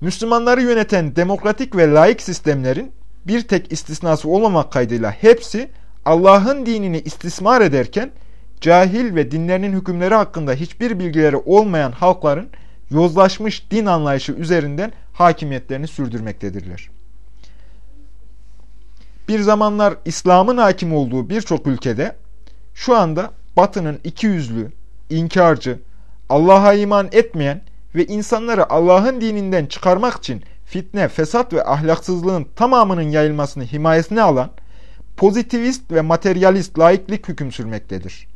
Müslümanları yöneten demokratik ve laik sistemlerin bir tek istisnası olmamak kaydıyla hepsi Allah'ın dinini istismar ederken cahil ve dinlerinin hükümleri hakkında hiçbir bilgileri olmayan halkların yozlaşmış din anlayışı üzerinden hakimiyetlerini sürdürmektedirler. Bir zamanlar İslam'ın hakim olduğu birçok ülkede şu anda batının iki yüzlü, inkarcı, Allah'a iman etmeyen ve insanları Allah'ın dininden çıkarmak için fitne, fesat ve ahlaksızlığın tamamının yayılmasını himayesine alan pozitivist ve materyalist laiklik hüküm sürmektedir.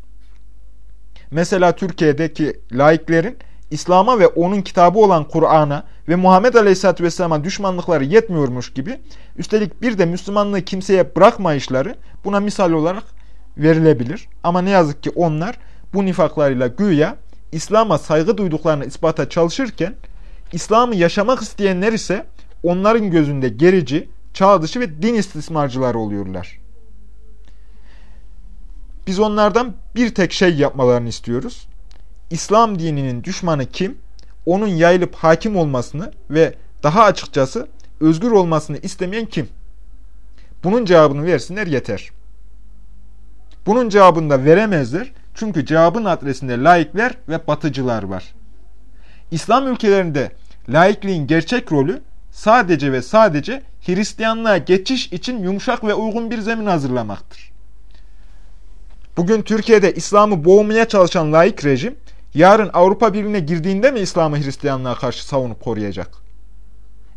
Mesela Türkiye'deki laiklerin İslam'a ve onun kitabı olan Kur'an'a ve Muhammed Aleyhisselatü Vesselam'a düşmanlıkları yetmiyormuş gibi, üstelik bir de Müslümanlığı kimseye bırakmayışları buna misal olarak verilebilir. Ama ne yazık ki onlar bu nifaklarıyla güya İslam'a saygı duyduklarını ispata çalışırken, İslam'ı yaşamak isteyenler ise onların gözünde gerici, çağ dışı ve din istismarcıları oluyorlar. Biz onlardan bir tek şey yapmalarını istiyoruz. İslam dininin düşmanı kim? Onun yayılıp hakim olmasını ve daha açıkçası özgür olmasını istemeyen kim? Bunun cevabını versinler yeter. Bunun cevabını da veremezler. Çünkü cevabın adresinde laikler ve batıcılar var. İslam ülkelerinde laikliğin gerçek rolü sadece ve sadece Hristiyanlığa geçiş için yumuşak ve uygun bir zemin hazırlamaktır. Bugün Türkiye'de İslam'ı boğmaya çalışan laik rejim, yarın Avrupa Birliği'ne girdiğinde mi İslam'ı Hristiyanlığa karşı savunup koruyacak?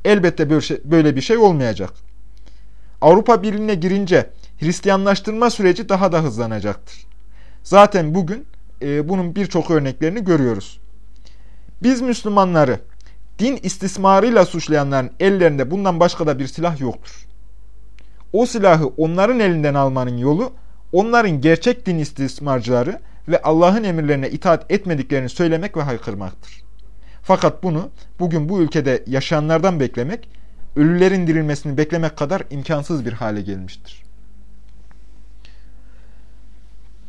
elbette böyle bir şey olmayacak. Avrupa Birliği'ne girince Hristiyanlaştırma süreci daha da hızlanacaktır. Zaten bugün e, bunun birçok örneklerini görüyoruz. Biz Müslümanları din istismarıyla suçlayanların ellerinde bundan başka da bir silah yoktur. O silahı onların elinden almanın yolu, onların gerçek din istismarcıları ve Allah'ın emirlerine itaat etmediklerini söylemek ve haykırmaktır. Fakat bunu bugün bu ülkede yaşayanlardan beklemek, ölülerin dirilmesini beklemek kadar imkansız bir hale gelmiştir.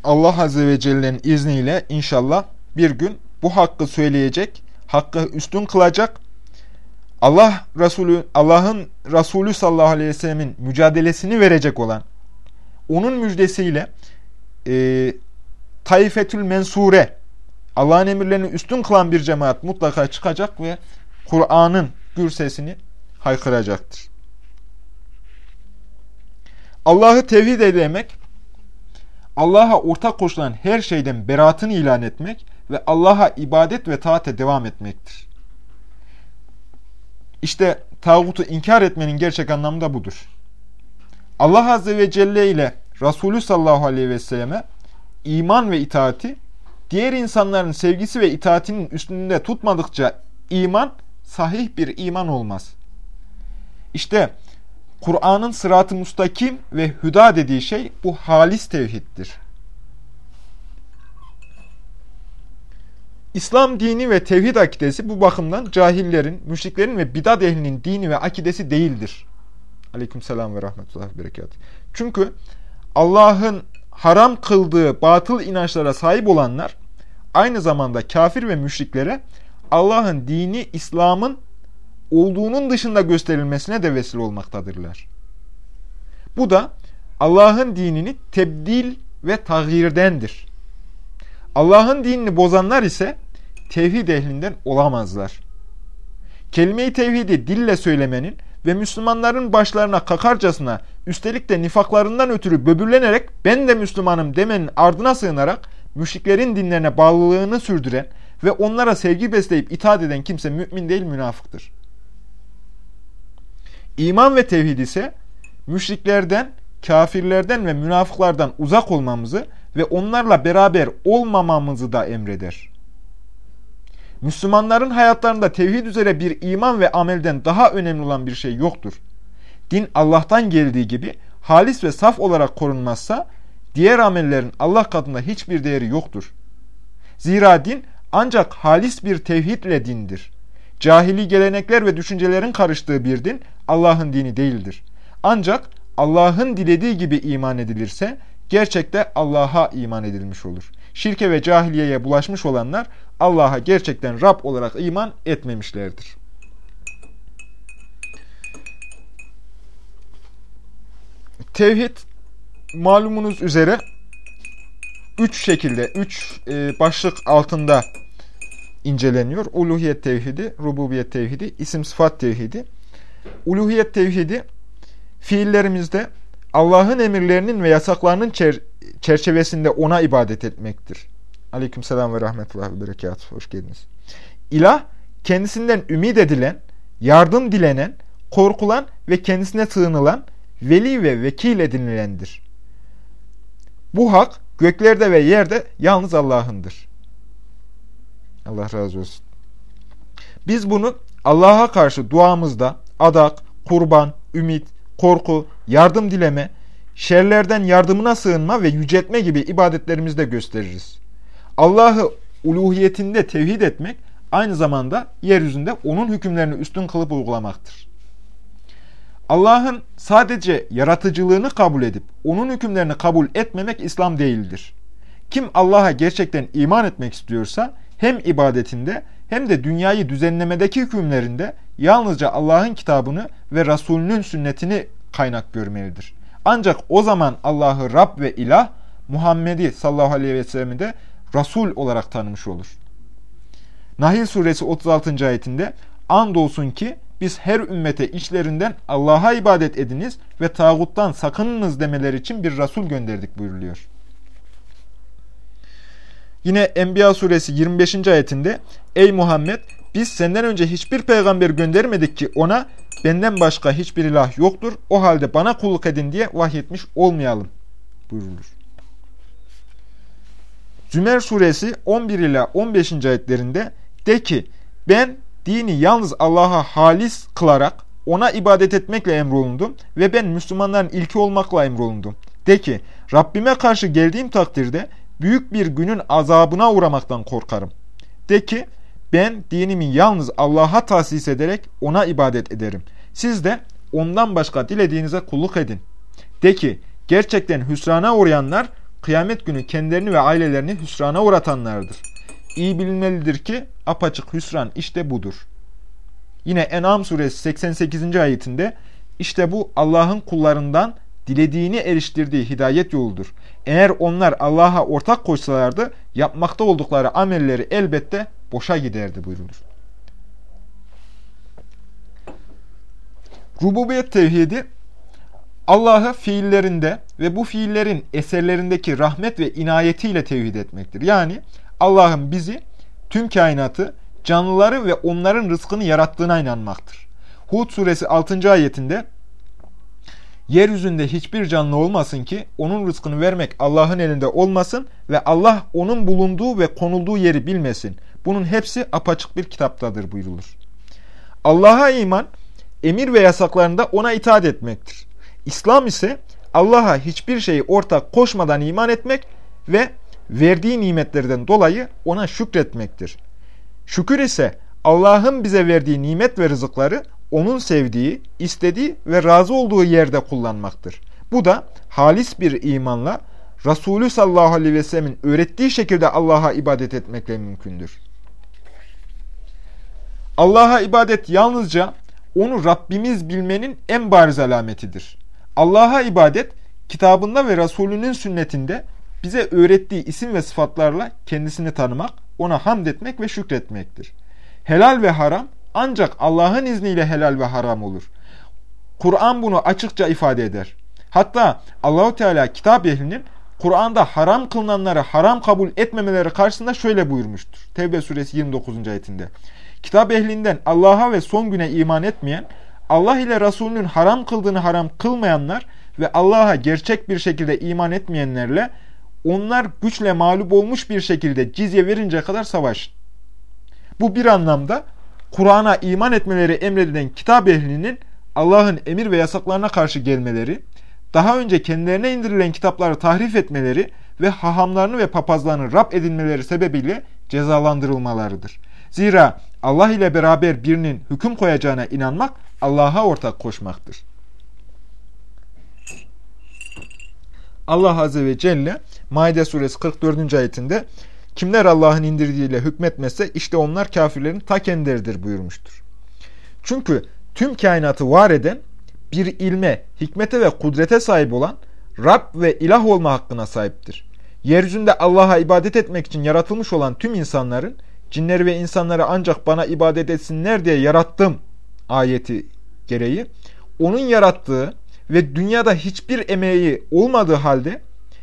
Allah Azze ve Celle'nin izniyle inşallah bir gün bu hakkı söyleyecek, hakkı üstün kılacak, Allah Resulü Allah'ın Resulü sallallahu aleyhi ve sellemin mücadelesini verecek olan onun müjdesiyle e, Taifetül Mensure Allah'ın emirlerini üstün kılan bir cemaat mutlaka çıkacak ve Kur'an'ın gür sesini haykıracaktır. Allah'ı tevhid edemek, Allah'a ortak koşulan her şeyden beratını ilan etmek ve Allah'a ibadet ve taate devam etmektir. İşte tağutu inkar etmenin gerçek anlamı da budur. Allah Azze ve Celle ile Resulü sallallahu aleyhi ve selleme iman ve itaati diğer insanların sevgisi ve itaatinin üstünde tutmadıkça iman sahih bir iman olmaz. İşte Kur'an'ın sırat-ı mustakim ve hüda dediği şey bu halis tevhiddir. İslam dini ve tevhid akidesi bu bakımdan cahillerin, müşriklerin ve bidat ehlinin dini ve akidesi değildir. Aleykümselam ve rahmetullah berekat. Çünkü Allah'ın haram kıldığı batıl inançlara sahip olanlar aynı zamanda kafir ve müşriklere Allah'ın dini İslam'ın olduğunun dışında gösterilmesine de vesile olmaktadırlar. Bu da Allah'ın dinini tebdil ve tahirdendir. Allah'ın dinini bozanlar ise tevhid ehlinden olamazlar. Kelime-i tevhidi dille söylemenin ve Müslümanların başlarına kakarcasına üstelik de nifaklarından ötürü böbürlenerek ben de Müslümanım demenin ardına sığınarak müşriklerin dinlerine bağlılığını sürdüren ve onlara sevgi besleyip itaat eden kimse mümin değil münafıktır. İman ve tevhid ise müşriklerden, kafirlerden ve münafıklardan uzak olmamızı ve onlarla beraber olmamamızı da emreder. Müslümanların hayatlarında tevhid üzere bir iman ve amelden daha önemli olan bir şey yoktur. Din Allah'tan geldiği gibi halis ve saf olarak korunmazsa diğer amellerin Allah katında hiçbir değeri yoktur. Zira din ancak halis bir tevhidle dindir. Cahili gelenekler ve düşüncelerin karıştığı bir din Allah'ın dini değildir. Ancak Allah'ın dilediği gibi iman edilirse gerçekte Allah'a iman edilmiş olur. Şirke ve cahiliyeye bulaşmış olanlar Allah'a gerçekten Rab olarak iman etmemişlerdir. Tevhid malumunuz üzere üç şekilde, üç e, başlık altında inceleniyor. Uluhiyet tevhidi, rububiyet tevhidi, isim sıfat tevhidi. Uluhiyet tevhidi fiillerimizde Allah'ın emirlerinin ve yasaklarının çer çerçevesinde ona ibadet etmektir. Aleyküm selam ve rahmetullah ve berekat. Hoş geldiniz. İlah kendisinden ümit edilen, yardım dilenen, korkulan ve kendisine sığınılan, veli ve vekil edinilendir. Bu hak göklerde ve yerde yalnız Allah'ındır. Allah razı olsun. Biz bunu Allah'a karşı duamızda adak, kurban, ümit, korku, yardım dileme, şerlerden yardımına sığınma ve yüceltme gibi ibadetlerimizde gösteririz. Allah'ı uluhiyetinde tevhid etmek aynı zamanda yeryüzünde onun hükümlerini üstün kılıp uygulamaktır. Allah'ın sadece yaratıcılığını kabul edip onun hükümlerini kabul etmemek İslam değildir. Kim Allah'a gerçekten iman etmek istiyorsa hem ibadetinde hem de dünyayı düzenlemedeki hükümlerinde yalnızca Allah'ın kitabını ve Resulünün sünnetini kaynak görmelidir. Ancak o zaman Allah'ı Rab ve ilah, Muhammed'i sallallahu aleyhi ve sellem'i de Resul olarak tanımış olur. Nahil suresi 36. ayetinde andolsun ki biz her ümmete içlerinden Allah'a ibadet ediniz ve tağuttan sakınınız demeleri için bir Resul gönderdik buyuruluyor. Yine Enbiya suresi 25. ayetinde Ey Muhammed biz senden önce hiçbir peygamber göndermedik ki ona benden başka hiçbir ilah yoktur. O halde bana kulluk edin diye vahyetmiş olmayalım buyurulur. Zümer suresi 11 ila 15. ayetlerinde de ki ben dini yalnız Allah'a halis kılarak ona ibadet etmekle emrolundum ve ben Müslümanların ilki olmakla emrolundum. De ki Rabbime karşı geldiğim takdirde büyük bir günün azabına uğramaktan korkarım. De ki ben dinimi yalnız Allah'a tahsis ederek ona ibadet ederim. Siz de ondan başka dilediğinize kulluk edin. De ki gerçekten hüsrana uğrayanlar kıyamet günü kendilerini ve ailelerini hüsrana uğratanlardır. İyi bilinmelidir ki apaçık hüsran işte budur. Yine En'am suresi 88. ayetinde işte bu Allah'ın kullarından dilediğini eriştirdiği hidayet yoludur. Eğer onlar Allah'a ortak koşsalardı yapmakta oldukları amelleri elbette boşa giderdi buyurulur. Rububiyet tevhidi Allah'ı fiillerinde ve bu fiillerin eserlerindeki rahmet ve inayetiyle tevhid etmektir. Yani Allah'ın bizi, tüm kainatı, canlıları ve onların rızkını yarattığına inanmaktır. Hud suresi 6. ayetinde Yeryüzünde hiçbir canlı olmasın ki onun rızkını vermek Allah'ın elinde olmasın ve Allah onun bulunduğu ve konulduğu yeri bilmesin. Bunun hepsi apaçık bir kitaptadır buyrulur. Allah'a iman, emir ve yasaklarında ona itaat etmektir. İslam ise Allah'a hiçbir şeyi ortak koşmadan iman etmek ve verdiği nimetlerden dolayı ona şükretmektir. Şükür ise Allah'ın bize verdiği nimet ve rızıkları onun sevdiği, istediği ve razı olduğu yerde kullanmaktır. Bu da halis bir imanla Resulü sallallahu aleyhi ve sellemin öğrettiği şekilde Allah'a ibadet etmekle mümkündür. Allah'a ibadet yalnızca onu Rabbimiz bilmenin en bariz alametidir. Allah'a ibadet kitabında ve Resulünün sünnetinde bize öğrettiği isim ve sıfatlarla kendisini tanımak, ona hamd etmek ve şükretmektir. Helal ve haram ancak Allah'ın izniyle helal ve haram olur. Kur'an bunu açıkça ifade eder. Hatta Allahu Teala kitap ehlinin Kur'an'da haram kılınanları haram kabul etmemeleri karşısında şöyle buyurmuştur. Tevbe suresi 29. ayetinde. Kitap ehlinden Allah'a ve son güne iman etmeyen, Allah ile Resulünün haram kıldığını haram kılmayanlar ve Allah'a gerçek bir şekilde iman etmeyenlerle onlar güçle mağlup olmuş bir şekilde cizye verince kadar savaşın. Bu bir anlamda Kur'an'a iman etmeleri emredilen kitap ehlinin Allah'ın emir ve yasaklarına karşı gelmeleri, daha önce kendilerine indirilen kitapları tahrif etmeleri ve hahamlarını ve papazlarını Rab edinmeleri sebebiyle cezalandırılmalarıdır. Zira Allah ile beraber birinin hüküm koyacağına inanmak Allah'a ortak koşmaktır. Allah Azze ve Celle Maide suresi 44. ayetinde Kimler Allah'ın indirdiğiyle hükmetmezse işte onlar kafirlerin ta kendileridir buyurmuştur. Çünkü tüm kainatı var eden, bir ilme, hikmete ve kudrete sahip olan Rab ve ilah olma hakkına sahiptir. Yeryüzünde Allah'a ibadet etmek için yaratılmış olan tüm insanların, cinleri ve insanları ancak bana ibadet etsinler diye yarattım ayeti gereği, onun yarattığı ve dünyada hiçbir emeği olmadığı halde,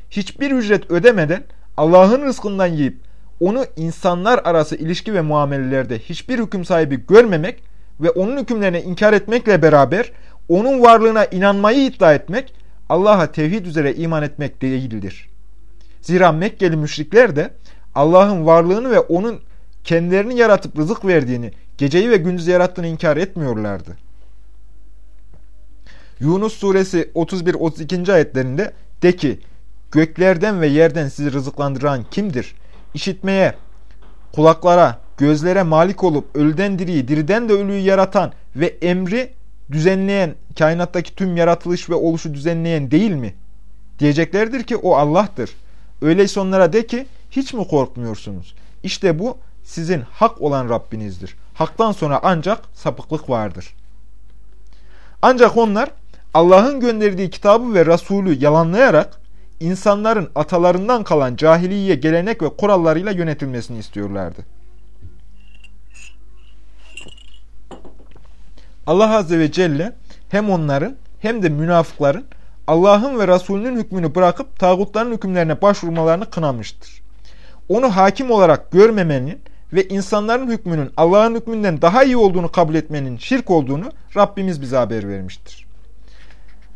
hiçbir ücret ödemeden Allah'ın rızkından yiyip onu insanlar arası ilişki ve muamelelerde hiçbir hüküm sahibi görmemek ve onun hükümlerine inkar etmekle beraber onun varlığına inanmayı iddia etmek Allah'a tevhid üzere iman etmek değildir. Zira Mekkeli müşrikler de Allah'ın varlığını ve onun kendilerini yaratıp rızık verdiğini, geceyi ve gündüzü yarattığını inkar etmiyorlardı. Yunus suresi 31-32. ayetlerinde de ki, göklerden ve yerden sizi rızıklandıran kimdir? işitmeye, kulaklara, gözlere malik olup ölüden diriyi, diriden de ölüyü yaratan ve emri düzenleyen, kainattaki tüm yaratılış ve oluşu düzenleyen değil mi? Diyeceklerdir ki o Allah'tır. Öyleyse onlara de ki hiç mi korkmuyorsunuz? İşte bu sizin hak olan Rabbinizdir. Haktan sonra ancak sapıklık vardır. Ancak onlar Allah'ın gönderdiği kitabı ve Resulü yalanlayarak insanların atalarından kalan cahiliye gelenek ve kurallarıyla yönetilmesini istiyorlardı. Allah Azze ve Celle hem onların hem de münafıkların Allah'ın ve Resulünün hükmünü bırakıp tağutların hükümlerine başvurmalarını kınamıştır. Onu hakim olarak görmemenin ve insanların hükmünün Allah'ın hükmünden daha iyi olduğunu kabul etmenin şirk olduğunu Rabbimiz bize haber vermiştir.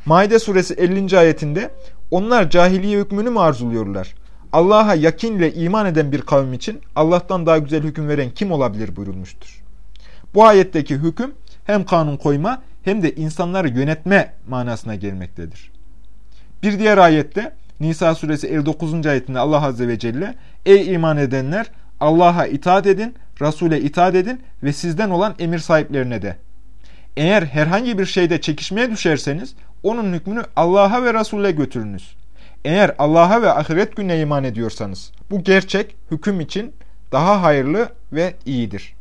Maide suresi 50. ayetinde onlar cahiliye hükmünü mü arzuluyorlar? Allah'a yakinle iman eden bir kavim için Allah'tan daha güzel hüküm veren kim olabilir buyurulmuştur. Bu ayetteki hüküm hem kanun koyma hem de insanları yönetme manasına gelmektedir. Bir diğer ayette Nisa suresi 59. ayetinde Allah Azze ve Celle Ey iman edenler Allah'a itaat edin, Resul'e itaat edin ve sizden olan emir sahiplerine de. Eğer herhangi bir şeyde çekişmeye düşerseniz onun hükmünü Allah'a ve Resul'e götürünüz. Eğer Allah'a ve ahiret gününe iman ediyorsanız bu gerçek hüküm için daha hayırlı ve iyidir.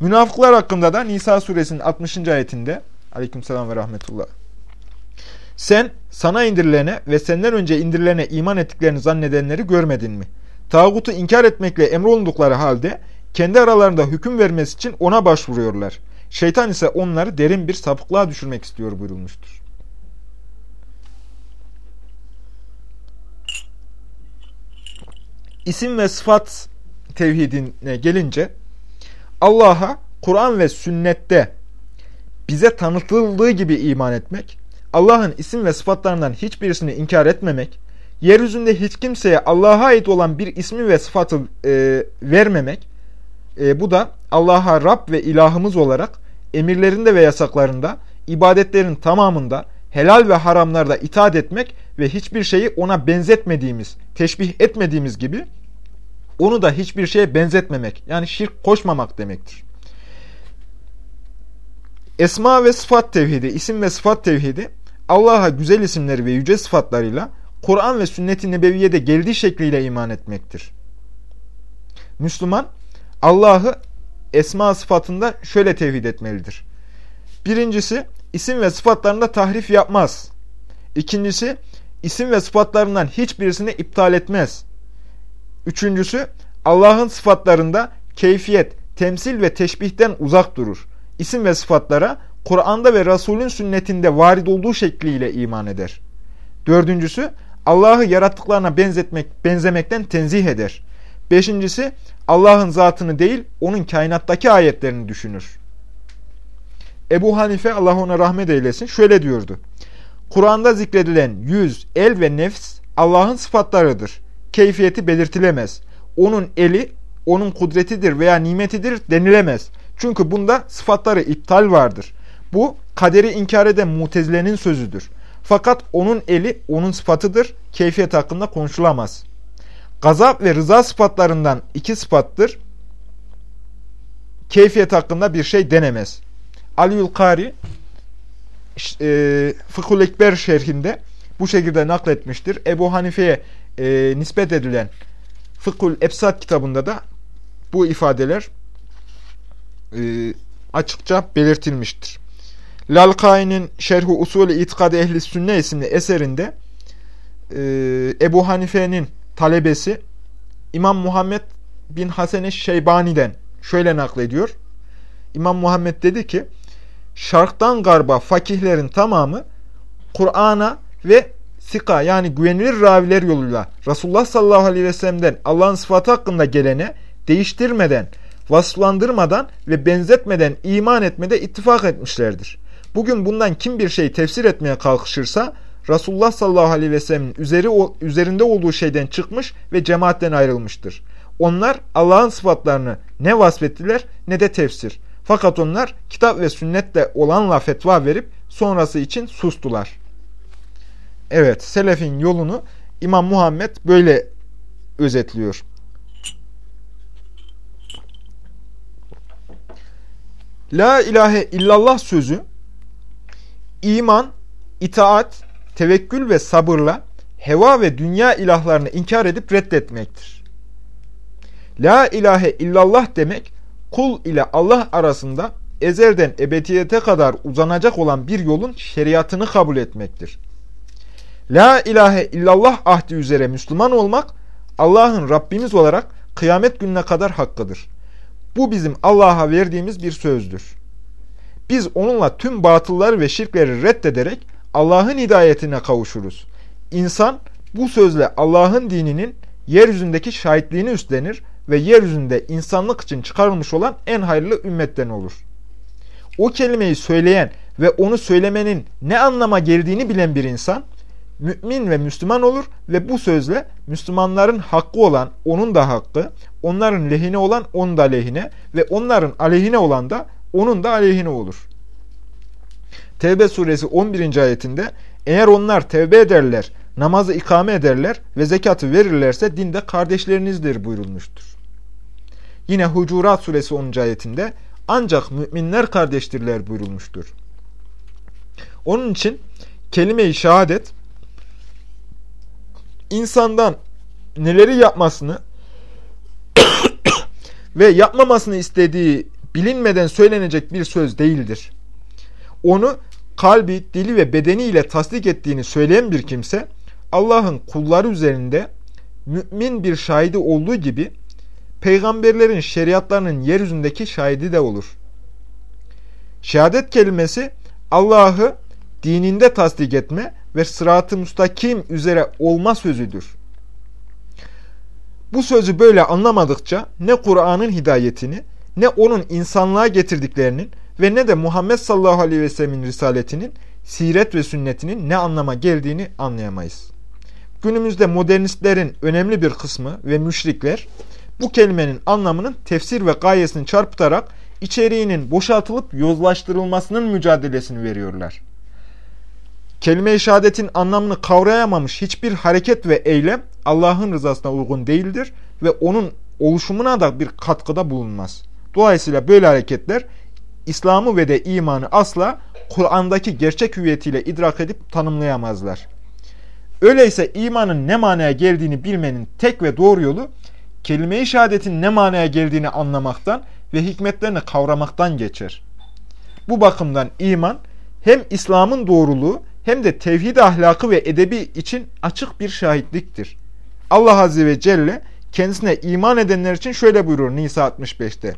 Münafıklar hakkında da Nisa suresinin 60. ayetinde Aleykümselam ve rahmetullah. Sen sana indirilene ve senden önce indirilene iman ettiklerini zannedenleri görmedin mi? Tağutu inkar etmekle emrolundukları halde kendi aralarında hüküm vermesi için ona başvuruyorlar. Şeytan ise onları derin bir sapıklığa düşürmek istiyor buyurulmuştur. İsim ve sıfat tevhidine gelince Allah'a Kur'an ve sünnette bize tanıtıldığı gibi iman etmek, Allah'ın isim ve sıfatlarından hiçbirisini inkar etmemek, yeryüzünde hiç kimseye Allah'a ait olan bir ismi ve sıfatı e, vermemek, e, bu da Allah'a Rab ve ilahımız olarak emirlerinde ve yasaklarında, ibadetlerin tamamında, helal ve haramlarda itaat etmek ve hiçbir şeyi ona benzetmediğimiz, teşbih etmediğimiz gibi onu da hiçbir şeye benzetmemek, yani şirk koşmamak demektir. Esma ve sıfat tevhidi, isim ve sıfat tevhidi, Allah'a güzel isimleri ve yüce sıfatlarıyla Kur'an ve sünnet-i nebeviyede geldiği şekliyle iman etmektir. Müslüman, Allah'ı esma sıfatında şöyle tevhid etmelidir. Birincisi, isim ve sıfatlarında tahrif yapmaz. İkincisi, isim ve sıfatlarından hiçbirisini iptal etmez. Üçüncüsü, Allah'ın sıfatlarında keyfiyet, temsil ve teşbihten uzak durur. İsim ve sıfatlara Kur'an'da ve Resulün sünnetinde varid olduğu şekliyle iman eder. Dördüncüsü, Allah'ı yarattıklarına benzetmek, benzemekten tenzih eder. Beşincisi, Allah'ın zatını değil, onun kainattaki ayetlerini düşünür. Ebu Hanife, Allah ona rahmet eylesin, şöyle diyordu. Kur'an'da zikredilen yüz, el ve nefs Allah'ın sıfatlarıdır keyfiyeti belirtilemez. Onun eli, onun kudretidir veya nimetidir denilemez. Çünkü bunda sıfatları iptal vardır. Bu kaderi inkar eden mutezilenin sözüdür. Fakat onun eli onun sıfatıdır, keyfiyet hakkında konuşulamaz. Gazap ve rıza sıfatlarından iki sıfattır. Keyfiyet hakkında bir şey denemez. Aliül Kari e, Fıkhul Ekber şerhinde bu şekilde nakletmiştir. Ebu Hanife'ye e, nispet edilen Fıkhul Efsat kitabında da bu ifadeler e, açıkça belirtilmiştir. Lalkai'nin Şerhu Usulü İtikad Ehli Sünne isimli eserinde e, Ebu Hanife'nin talebesi İmam Muhammed bin Hasene Şeybani'den şöyle naklediyor. İmam Muhammed dedi ki, Şarktan garba fakihlerin tamamı Kur'an'a ve sika yani güvenilir raviler yoluyla Resulullah sallallahu aleyhi ve sellem'den Allah'ın sıfatı hakkında gelene değiştirmeden, vasıflandırmadan ve benzetmeden iman etmede ittifak etmişlerdir. Bugün bundan kim bir şey tefsir etmeye kalkışırsa Resulullah sallallahu aleyhi ve sellem'in üzeri, üzerinde olduğu şeyden çıkmış ve cemaatten ayrılmıştır. Onlar Allah'ın sıfatlarını ne vasfettiler ne de tefsir. Fakat onlar kitap ve sünnetle olanla fetva verip sonrası için sustular.'' Evet, selefin yolunu İmam Muhammed böyle özetliyor. La ilahe illallah sözü iman, itaat, tevekkül ve sabırla heva ve dünya ilahlarını inkar edip reddetmektir. La ilahe illallah demek kul ile Allah arasında ezelden ebediyete kadar uzanacak olan bir yolun şeriatını kabul etmektir. La ilahe illallah ahdi üzere Müslüman olmak Allah'ın Rabbimiz olarak kıyamet gününe kadar hakkıdır. Bu bizim Allah'a verdiğimiz bir sözdür. Biz onunla tüm batılları ve şirkleri reddederek Allah'ın hidayetine kavuşuruz. İnsan bu sözle Allah'ın dininin yeryüzündeki şahitliğini üstlenir ve yeryüzünde insanlık için çıkarılmış olan en hayırlı ümmetten olur. O kelimeyi söyleyen ve onu söylemenin ne anlama geldiğini bilen bir insan, mümin ve Müslüman olur ve bu sözle Müslümanların hakkı olan onun da hakkı, onların lehine olan onun da lehine ve onların aleyhine olan da onun da aleyhine olur. Tevbe suresi 11. ayetinde eğer onlar tevbe ederler, namazı ikame ederler ve zekatı verirlerse dinde kardeşlerinizdir buyurulmuştur. Yine Hucurat suresi 10. ayetinde ancak müminler kardeştirler buyurulmuştur. Onun için kelime-i şehadet insandan neleri yapmasını [coughs] ve yapmamasını istediği bilinmeden söylenecek bir söz değildir. Onu kalbi, dili ve bedeniyle tasdik ettiğini söyleyen bir kimse Allah'ın kulları üzerinde mümin bir şahidi olduğu gibi peygamberlerin şeriatlarının yeryüzündeki şahidi de olur. Şehadet kelimesi Allah'ı dininde tasdik etme ve sırat-ı müstakim üzere olma sözüdür. Bu sözü böyle anlamadıkça ne Kur'an'ın hidayetini, ne onun insanlığa getirdiklerinin ve ne de Muhammed sallallahu aleyhi ve sellemin risaletinin, siret ve sünnetinin ne anlama geldiğini anlayamayız. Günümüzde modernistlerin önemli bir kısmı ve müşrikler bu kelimenin anlamının tefsir ve gayesini çarpıtarak içeriğinin boşaltılıp yozlaştırılmasının mücadelesini veriyorlar. Kelime-i şehadetin anlamını kavrayamamış hiçbir hareket ve eylem Allah'ın rızasına uygun değildir ve onun oluşumuna da bir katkıda bulunmaz. Dolayısıyla böyle hareketler İslam'ı ve de imanı asla Kur'an'daki gerçek hüviyetiyle idrak edip tanımlayamazlar. Öyleyse imanın ne manaya geldiğini bilmenin tek ve doğru yolu kelime-i şehadetin ne manaya geldiğini anlamaktan ve hikmetlerini kavramaktan geçer. Bu bakımdan iman hem İslam'ın doğruluğu hem de tevhid ahlakı ve edebi için açık bir şahitliktir. Allah Azze ve Celle kendisine iman edenler için şöyle buyurur Nisa 65'te.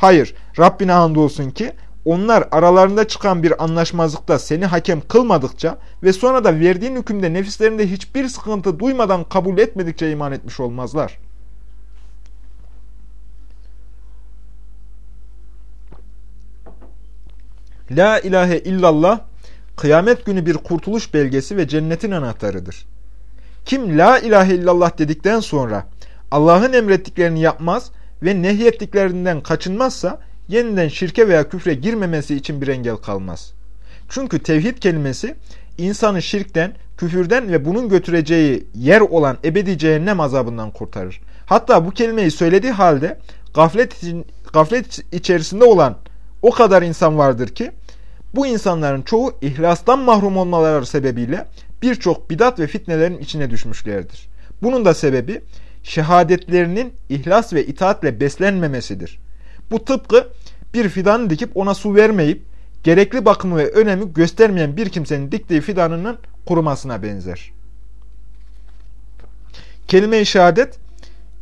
Hayır, Rabbine andolsun ki onlar aralarında çıkan bir anlaşmazlıkta seni hakem kılmadıkça ve sonra da verdiğin hükümde nefislerinde hiçbir sıkıntı duymadan kabul etmedikçe iman etmiş olmazlar. La ilahe illallah kıyamet günü bir kurtuluş belgesi ve cennetin anahtarıdır. Kim la ilahe illallah dedikten sonra Allah'ın emrettiklerini yapmaz ve nehyettiklerinden kaçınmazsa yeniden şirke veya küfre girmemesi için bir engel kalmaz. Çünkü tevhid kelimesi insanı şirkten, küfürden ve bunun götüreceği yer olan ebedi cehennem azabından kurtarır. Hatta bu kelimeyi söylediği halde gaflet, gaflet içerisinde olan o kadar insan vardır ki bu insanların çoğu ihlastan mahrum olmaları sebebiyle birçok bidat ve fitnelerin içine düşmüşlerdir. Bunun da sebebi şehadetlerinin ihlas ve itaatle beslenmemesidir. Bu tıpkı bir fidanı dikip ona su vermeyip gerekli bakımı ve önemi göstermeyen bir kimsenin diktiği fidanının kurumasına benzer. Kelime-i şehadet,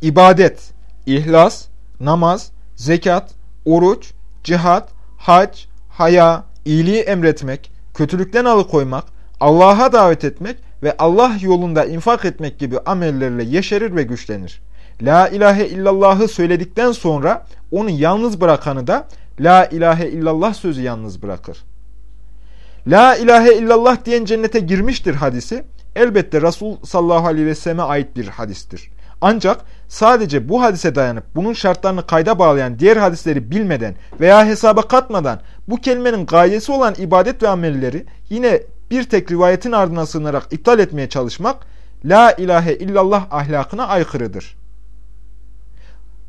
ibadet, ihlas, namaz, zekat, oruç, cihat, hac, haya, iyiliği emretmek, kötülükten alıkoymak, Allah'a davet etmek ve Allah yolunda infak etmek gibi amellerle yeşerir ve güçlenir. La ilahe illallah'ı söyledikten sonra onu yalnız bırakanı da La ilahe illallah sözü yalnız bırakır. La ilahe illallah diyen cennete girmiştir hadisi. Elbette Resul sallallahu aleyhi ve selleme ait bir hadistir. Ancak sadece bu hadise dayanıp bunun şartlarını kayda bağlayan diğer hadisleri bilmeden veya hesaba katmadan bu kelimenin gayesi olan ibadet ve amelleri yine bir tek rivayetin ardına sığınarak iptal etmeye çalışmak La ilahe illallah ahlakına aykırıdır.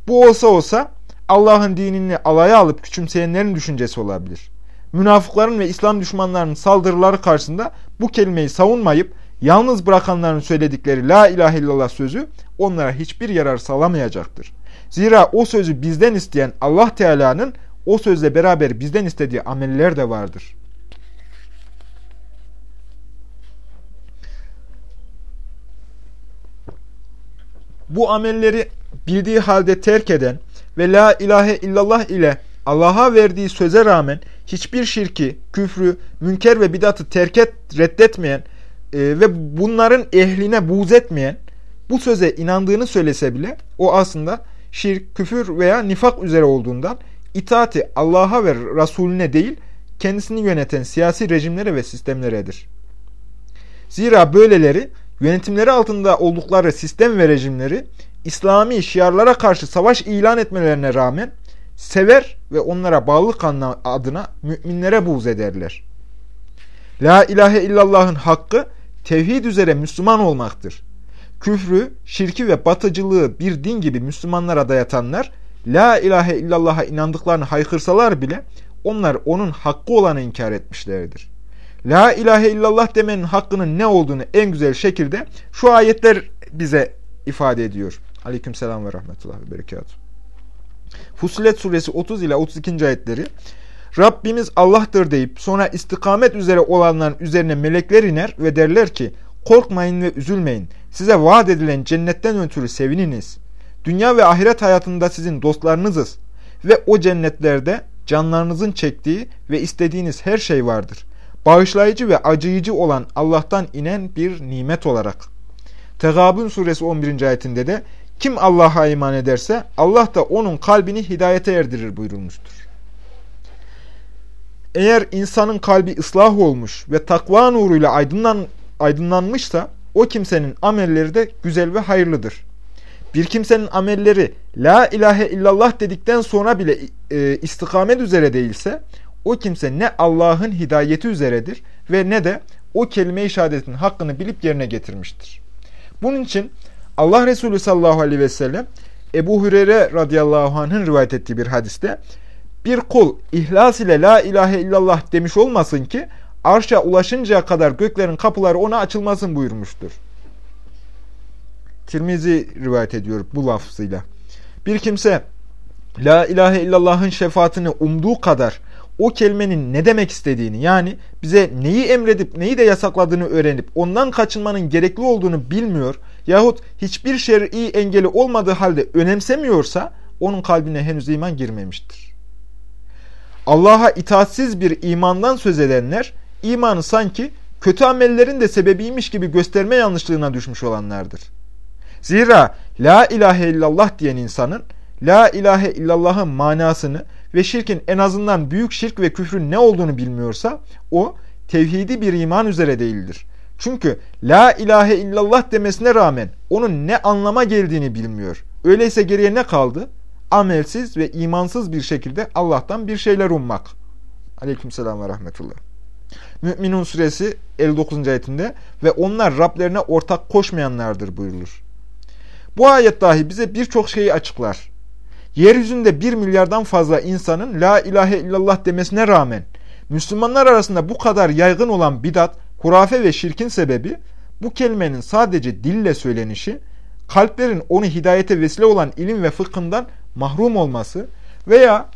Bu olsa olsa Allah'ın dinini alaya alıp küçümseyenlerin düşüncesi olabilir. Münafıkların ve İslam düşmanlarının saldırıları karşısında bu kelimeyi savunmayıp yalnız bırakanların söyledikleri la ilahe illallah sözü onlara hiçbir yarar sağlamayacaktır. Zira o sözü bizden isteyen Allah Teala'nın o sözle beraber bizden istediği ameller de vardır. Bu amelleri bildiği halde terk eden ve la ilahe illallah ile Allah'a verdiği söze rağmen hiçbir şirki, küfrü, münker ve bidatı terk et, reddetmeyen e, ve bunların ehline buğz etmeyen, bu söze inandığını söylese bile o aslında şirk, küfür veya nifak üzere olduğundan itaati Allah'a ve Resulüne değil, kendisini yöneten siyasi rejimlere ve sistemleredir. Zira böyleleri yönetimleri altında oldukları sistem ve rejimleri İslami şiarlara karşı savaş ilan etmelerine rağmen sever ve onlara bağlılık adına müminlere buğz ederler. La ilahe illallah'ın hakkı tevhid üzere Müslüman olmaktır. Küfrü, şirki ve batıcılığı bir din gibi Müslümanlara dayatanlar, La ilahe illallah'a inandıklarını haykırsalar bile onlar onun hakkı olanı inkar etmişlerdir. La ilahe illallah demenin hakkının ne olduğunu en güzel şekilde şu ayetler bize ifade ediyor. Aleyküm selam ve rahmetullah ve berekatuhu. Fusilet suresi 30 ile 32. ayetleri Rabbimiz Allah'tır deyip sonra istikamet üzere olanların üzerine melekler iner ve derler ki korkmayın ve üzülmeyin. Size vaat edilen cennetten ötürü sevininiz. Dünya ve ahiret hayatında sizin dostlarınızız ve o cennetlerde canlarınızın çektiği ve istediğiniz her şey vardır. Bağışlayıcı ve acıyıcı olan Allah'tan inen bir nimet olarak. Tegabun suresi 11. ayetinde de kim Allah'a iman ederse Allah da onun kalbini hidayete erdirir buyurulmuştur. Eğer insanın kalbi ıslah olmuş ve takva nuruyla aydınlan, aydınlanmışsa o kimsenin amelleri de güzel ve hayırlıdır. Bir kimsenin amelleri la ilahe illallah dedikten sonra bile e, istikamet üzere değilse o kimse ne Allah'ın hidayeti üzeredir ve ne de o kelime-i şehadetin hakkını bilip yerine getirmiştir. Bunun için Allah Resulü sallallahu aleyhi ve sellem Ebu Hureyre radıyallahu anh'ın rivayet ettiği bir hadiste bir kul ihlas ile la ilahe illallah demiş olmasın ki arşa ulaşıncaya kadar göklerin kapıları ona açılmasın buyurmuştur. Tirmizi rivayet ediyor bu lafzıyla. Bir kimse la ilahe illallah'ın şefaatini umduğu kadar o kelimenin ne demek istediğini yani bize neyi emredip neyi de yasakladığını öğrenip ondan kaçınmanın gerekli olduğunu bilmiyor yahut hiçbir şer'i engeli olmadığı halde önemsemiyorsa onun kalbine henüz iman girmemiştir. Allah'a itaatsiz bir imandan söz edenler imanı sanki kötü amellerin de sebebiymiş gibi gösterme yanlışlığına düşmüş olanlardır. Zira la ilahe illallah diyen insanın la ilahe illallah'ın manasını ve şirkin en azından büyük şirk ve küfrün ne olduğunu bilmiyorsa o tevhidi bir iman üzere değildir. Çünkü la ilahe illallah demesine rağmen onun ne anlama geldiğini bilmiyor. Öyleyse geriye ne kaldı? Amelsiz ve imansız bir şekilde Allah'tan bir şeyler ummak. Aleykümselam ve rahmetullah. Mü'minun suresi 59. ayetinde ve onlar Rablerine ortak koşmayanlardır buyurulur. Bu ayet dahi bize birçok şeyi açıklar. Yeryüzünde bir milyardan fazla insanın la ilahe illallah demesine rağmen Müslümanlar arasında bu kadar yaygın olan bidat, hurafe ve şirkin sebebi bu kelimenin sadece dille söylenişi, kalplerin onu hidayete vesile olan ilim ve fıkhından mahrum olması veya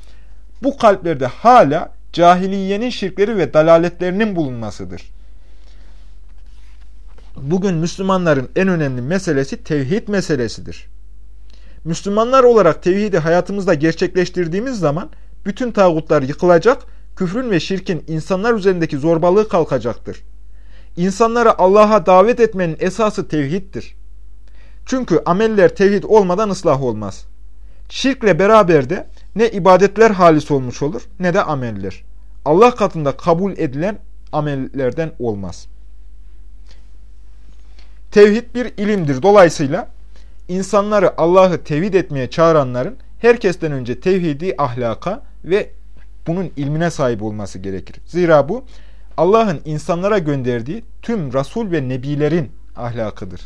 bu kalplerde hala cahiliyenin şirkleri ve dalaletlerinin bulunmasıdır. Bugün Müslümanların en önemli meselesi tevhid meselesidir. Müslümanlar olarak tevhidi hayatımızda gerçekleştirdiğimiz zaman bütün tağutlar yıkılacak, küfrün ve şirkin insanlar üzerindeki zorbalığı kalkacaktır. İnsanları Allah'a davet etmenin esası tevhiddir. Çünkü ameller tevhid olmadan ıslah olmaz. Şirkle beraber de ne ibadetler halis olmuş olur ne de ameller. Allah katında kabul edilen amellerden olmaz. Tevhid bir ilimdir. Dolayısıyla insanları Allah'ı tevhid etmeye çağıranların herkesten önce tevhidi ahlaka ve bunun ilmine sahip olması gerekir. Zira bu Allah'ın insanlara gönderdiği tüm Resul ve Nebilerin ahlakıdır.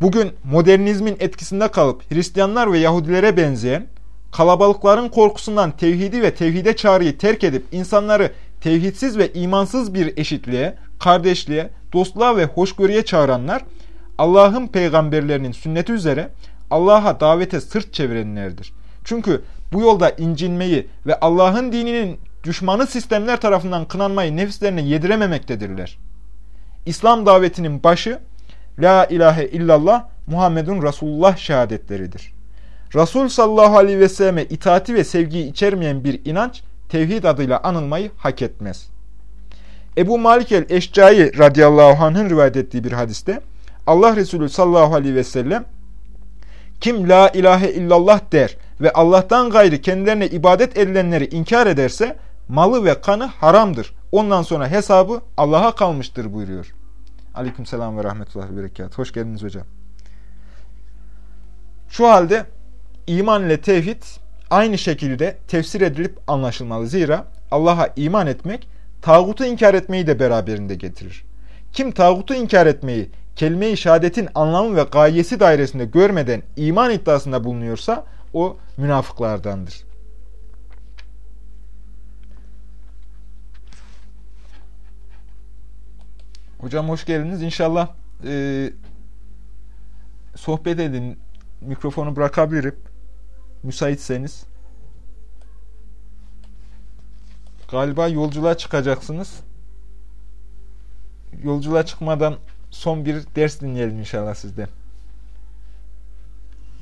Bugün modernizmin etkisinde kalıp Hristiyanlar ve Yahudilere benzeyen kalabalıkların korkusundan tevhidi ve tevhide çağrıyı terk edip insanları tevhidsiz ve imansız bir eşitliğe, kardeşliğe, dostluğa ve hoşgörüye çağıranlar Allah'ın peygamberlerinin sünneti üzere Allah'a davete sırt çevirenlerdir. Çünkü bu yolda incinmeyi ve Allah'ın dininin düşmanı sistemler tarafından kınanmayı nefislerine yedirememektedirler. İslam davetinin başı La ilahe illallah Muhammedun Resulullah şehadetleridir. Resul sallallahu aleyhi ve selleme itaati ve sevgiyi içermeyen bir inanç tevhid adıyla anılmayı hak etmez. Ebu Malik el-Eşcai radıyallahu anh'ın rivayet ettiği bir hadiste Allah Resulü sallallahu aleyhi ve sellem Kim la ilahe illallah der ve Allah'tan gayrı kendilerine ibadet edilenleri inkar ederse malı ve kanı haramdır. Ondan sonra hesabı Allah'a kalmıştır buyuruyor. Aleyküm selam ve rahmetullah ve berekat. Hoş geldiniz hocam. Şu halde iman ile tevhid aynı şekilde tefsir edilip anlaşılmalı. Zira Allah'a iman etmek tağutu inkar etmeyi de beraberinde getirir. Kim tağutu inkar etmeyi kelime-i şehadetin anlamı ve gayesi dairesinde görmeden iman iddiasında bulunuyorsa o münafıklardandır. Hocam hoş geldiniz. İnşallah e, sohbet edin. Mikrofonu bırakabilirim. Müsaitseniz. Galiba yolculuğa çıkacaksınız. Yolculuğa çıkmadan son bir ders dinleyelim inşallah sizden.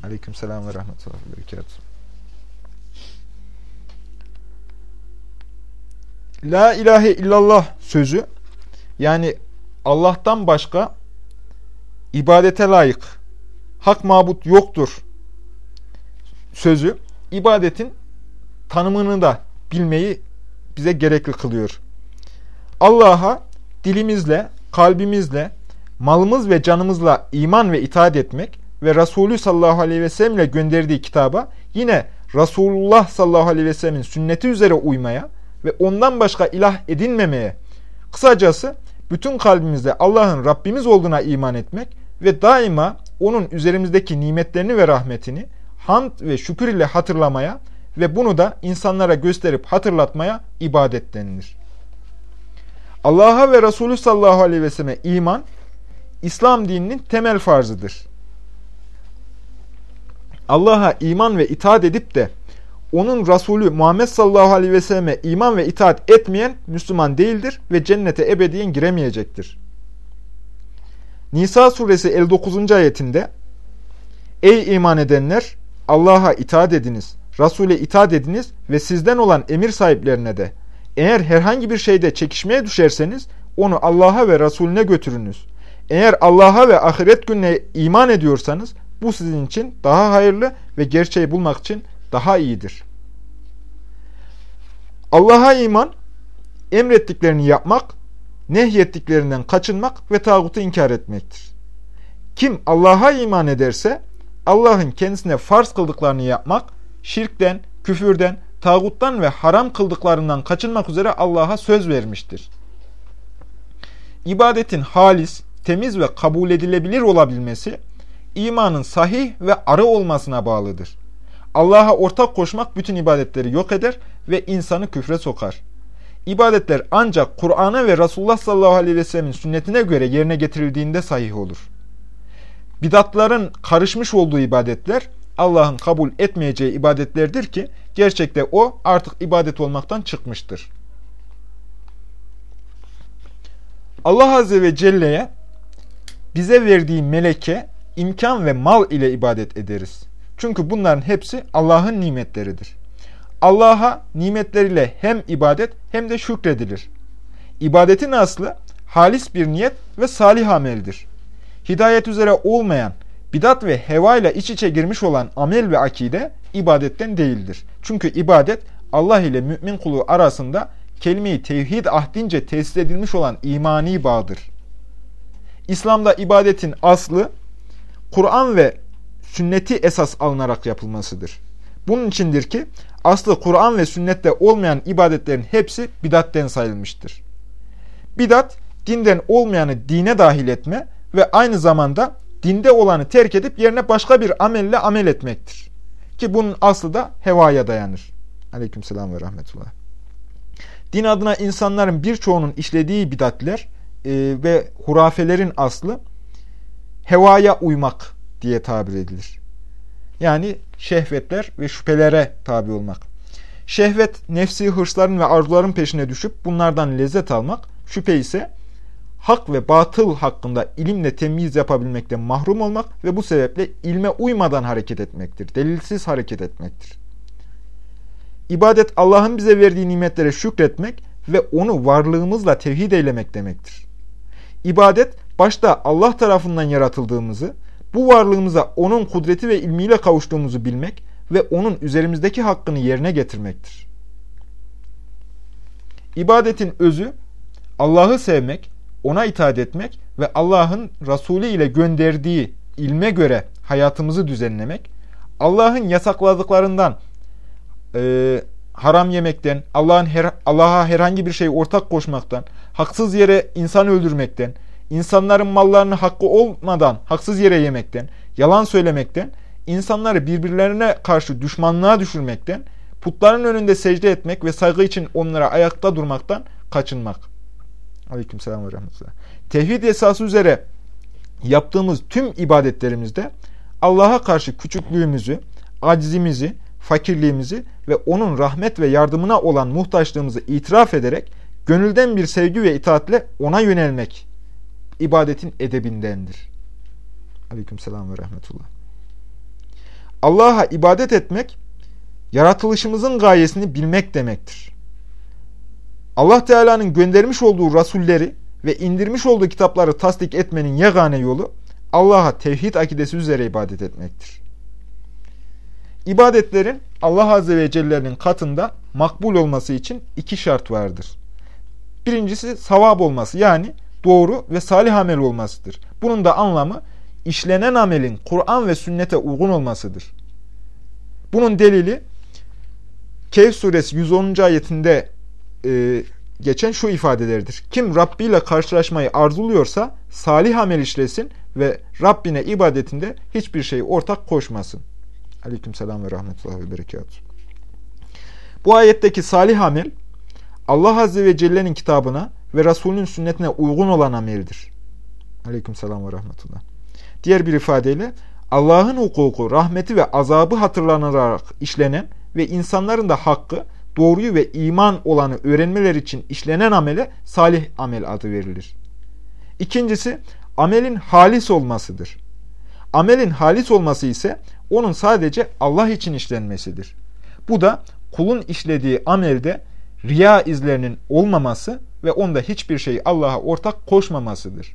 Aleyküm selam ve rahmetullah ve berekatuhu. La ilahe illallah sözü yani Allah'tan başka ibadete layık hak mabut yoktur sözü ibadetin tanımını da bilmeyi bize gerekli kılıyor. Allah'a dilimizle, kalbimizle, malımız ve canımızla iman ve itaat etmek ve Resulü sallallahu aleyhi ve sellem ile gönderdiği kitaba yine Resulullah sallallahu aleyhi ve sellemin sünneti üzere uymaya ve ondan başka ilah edinmemeye, kısacası bütün kalbimizle Allah'ın Rabbimiz olduğuna iman etmek ve daima onun üzerimizdeki nimetlerini ve rahmetini hamd ve şükür ile hatırlamaya ve bunu da insanlara gösterip hatırlatmaya ibadet denilir. Allah'a ve Resulü sallallahu aleyhi ve selleme iman, İslam dininin temel farzıdır. Allah'a iman ve itaat edip de onun Resulü Muhammed sallallahu aleyhi ve selleme iman ve itaat etmeyen Müslüman değildir ve cennete ebediyen giremeyecektir. Nisa suresi 59. ayetinde Ey iman edenler! Allah'a itaat ediniz, Resul'e itaat ediniz ve sizden olan emir sahiplerine de eğer herhangi bir şeyde çekişmeye düşerseniz onu Allah'a ve Resulüne götürünüz. Eğer Allah'a ve ahiret gününe iman ediyorsanız bu sizin için daha hayırlı ve gerçeği bulmak için daha iyidir. Allah'a iman, emrettiklerini yapmak, nehyettiklerinden kaçınmak ve tağutu inkar etmektir. Kim Allah'a iman ederse, Allah'ın kendisine farz kıldıklarını yapmak, şirkten, küfürden, tağuttan ve haram kıldıklarından kaçınmak üzere Allah'a söz vermiştir. İbadetin halis, temiz ve kabul edilebilir olabilmesi, imanın sahih ve arı olmasına bağlıdır. Allah'a ortak koşmak bütün ibadetleri yok eder ve insanı küfre sokar. İbadetler ancak Kur'an'a ve Resulullah sallallahu aleyhi ve sellemin sünnetine göre yerine getirildiğinde sahih olur. Bidatların karışmış olduğu ibadetler Allah'ın kabul etmeyeceği ibadetlerdir ki gerçekte o artık ibadet olmaktan çıkmıştır. Allah Azze ve Celle'ye bize verdiği meleke, imkan ve mal ile ibadet ederiz. Çünkü bunların hepsi Allah'ın nimetleridir. Allah'a nimetleriyle hem ibadet hem de şükredilir. İbadetin aslı halis bir niyet ve salih ameldir. Hidayet üzere olmayan, bidat ve heva ile iç içe girmiş olan amel ve akide ibadetten değildir. Çünkü ibadet Allah ile mümin kulu arasında kelime-i tevhid ahdince tesis edilmiş olan imani bağdır. İslam'da ibadetin aslı Kur'an ve sünneti esas alınarak yapılmasıdır. Bunun içindir ki aslı Kur'an ve sünnette olmayan ibadetlerin hepsi bidatten sayılmıştır. Bidat, dinden olmayanı dine dahil etme ve aynı zamanda dinde olanı terk edip yerine başka bir amelle amel etmektir. Ki bunun aslı da hevaya dayanır. Aleykümselam ve rahmetullah. Din adına insanların birçoğunun işlediği bidatler e, ve hurafelerin aslı hevaya uymak diye tabir edilir. Yani şehvetler ve şüphelere tabi olmak. Şehvet, nefsi hırsların ve arzuların peşine düşüp bunlardan lezzet almak. Şüphe ise hak ve batıl hakkında ilimle temyiz yapabilmekten mahrum olmak ve bu sebeple ilme uymadan hareket etmektir. Delilsiz hareket etmektir. İbadet Allah'ın bize verdiği nimetlere şükretmek ve onu varlığımızla tevhid eylemek demektir. İbadet başta Allah tarafından yaratıldığımızı, bu varlığımıza onun kudreti ve ilmiyle kavuştuğumuzu bilmek ve onun üzerimizdeki hakkını yerine getirmektir. İbadetin özü Allah'ı sevmek, ona itaat etmek ve Allah'ın Resulü ile gönderdiği ilme göre hayatımızı düzenlemek, Allah'ın yasakladıklarından e, haram yemekten, Allah'ın her, Allah'a herhangi bir şey ortak koşmaktan, haksız yere insan öldürmekten, insanların mallarını hakkı olmadan haksız yere yemekten, yalan söylemekten, insanları birbirlerine karşı düşmanlığa düşürmekten, putların önünde secde etmek ve saygı için onlara ayakta durmaktan kaçınmak. Aleyküm selam ve rahmetullah. Tevhid esası üzere yaptığımız tüm ibadetlerimizde Allah'a karşı küçüklüğümüzü, acizimizi, fakirliğimizi ve onun rahmet ve yardımına olan muhtaçlığımızı itiraf ederek gönülden bir sevgi ve itaatle ona yönelmek ibadetin edebindendir. Aleyküm selam ve rahmetullah. Allah'a ibadet etmek, yaratılışımızın gayesini bilmek demektir. Allah Teala'nın göndermiş olduğu rasulleri ve indirmiş olduğu kitapları tasdik etmenin yegane yolu, Allah'a tevhid akidesi üzere ibadet etmektir. İbadetlerin Allah Azze ve Celle'nin katında makbul olması için iki şart vardır. Birincisi savab olması yani doğru ve salih amel olmasıdır. Bunun da anlamı işlenen amelin Kur'an ve sünnete uygun olmasıdır. Bunun delili Kehf suresi 110. ayetinde e, geçen şu ifadelerdir. Kim Rabbi ile karşılaşmayı arzuluyorsa salih amel işlesin ve Rabbine ibadetinde hiçbir şey ortak koşmasın. Aleyküm selam ve rahmetullah ve berekat. Bu ayetteki salih amel Allah Azze ve Celle'nin kitabına ve Resulünün sünnetine uygun olan ameldir. Aleyküm selam ve rahmetullah. Diğer bir ifadeyle Allah'ın hukuku, rahmeti ve azabı hatırlanarak işlenen ve insanların da hakkı, doğruyu ve iman olanı öğrenmeler için işlenen amele salih amel adı verilir. İkincisi, amelin halis olmasıdır. Amelin halis olması ise onun sadece Allah için işlenmesidir. Bu da kulun işlediği amelde riya izlerinin olmaması ve onda hiçbir şey Allah'a ortak koşmamasıdır.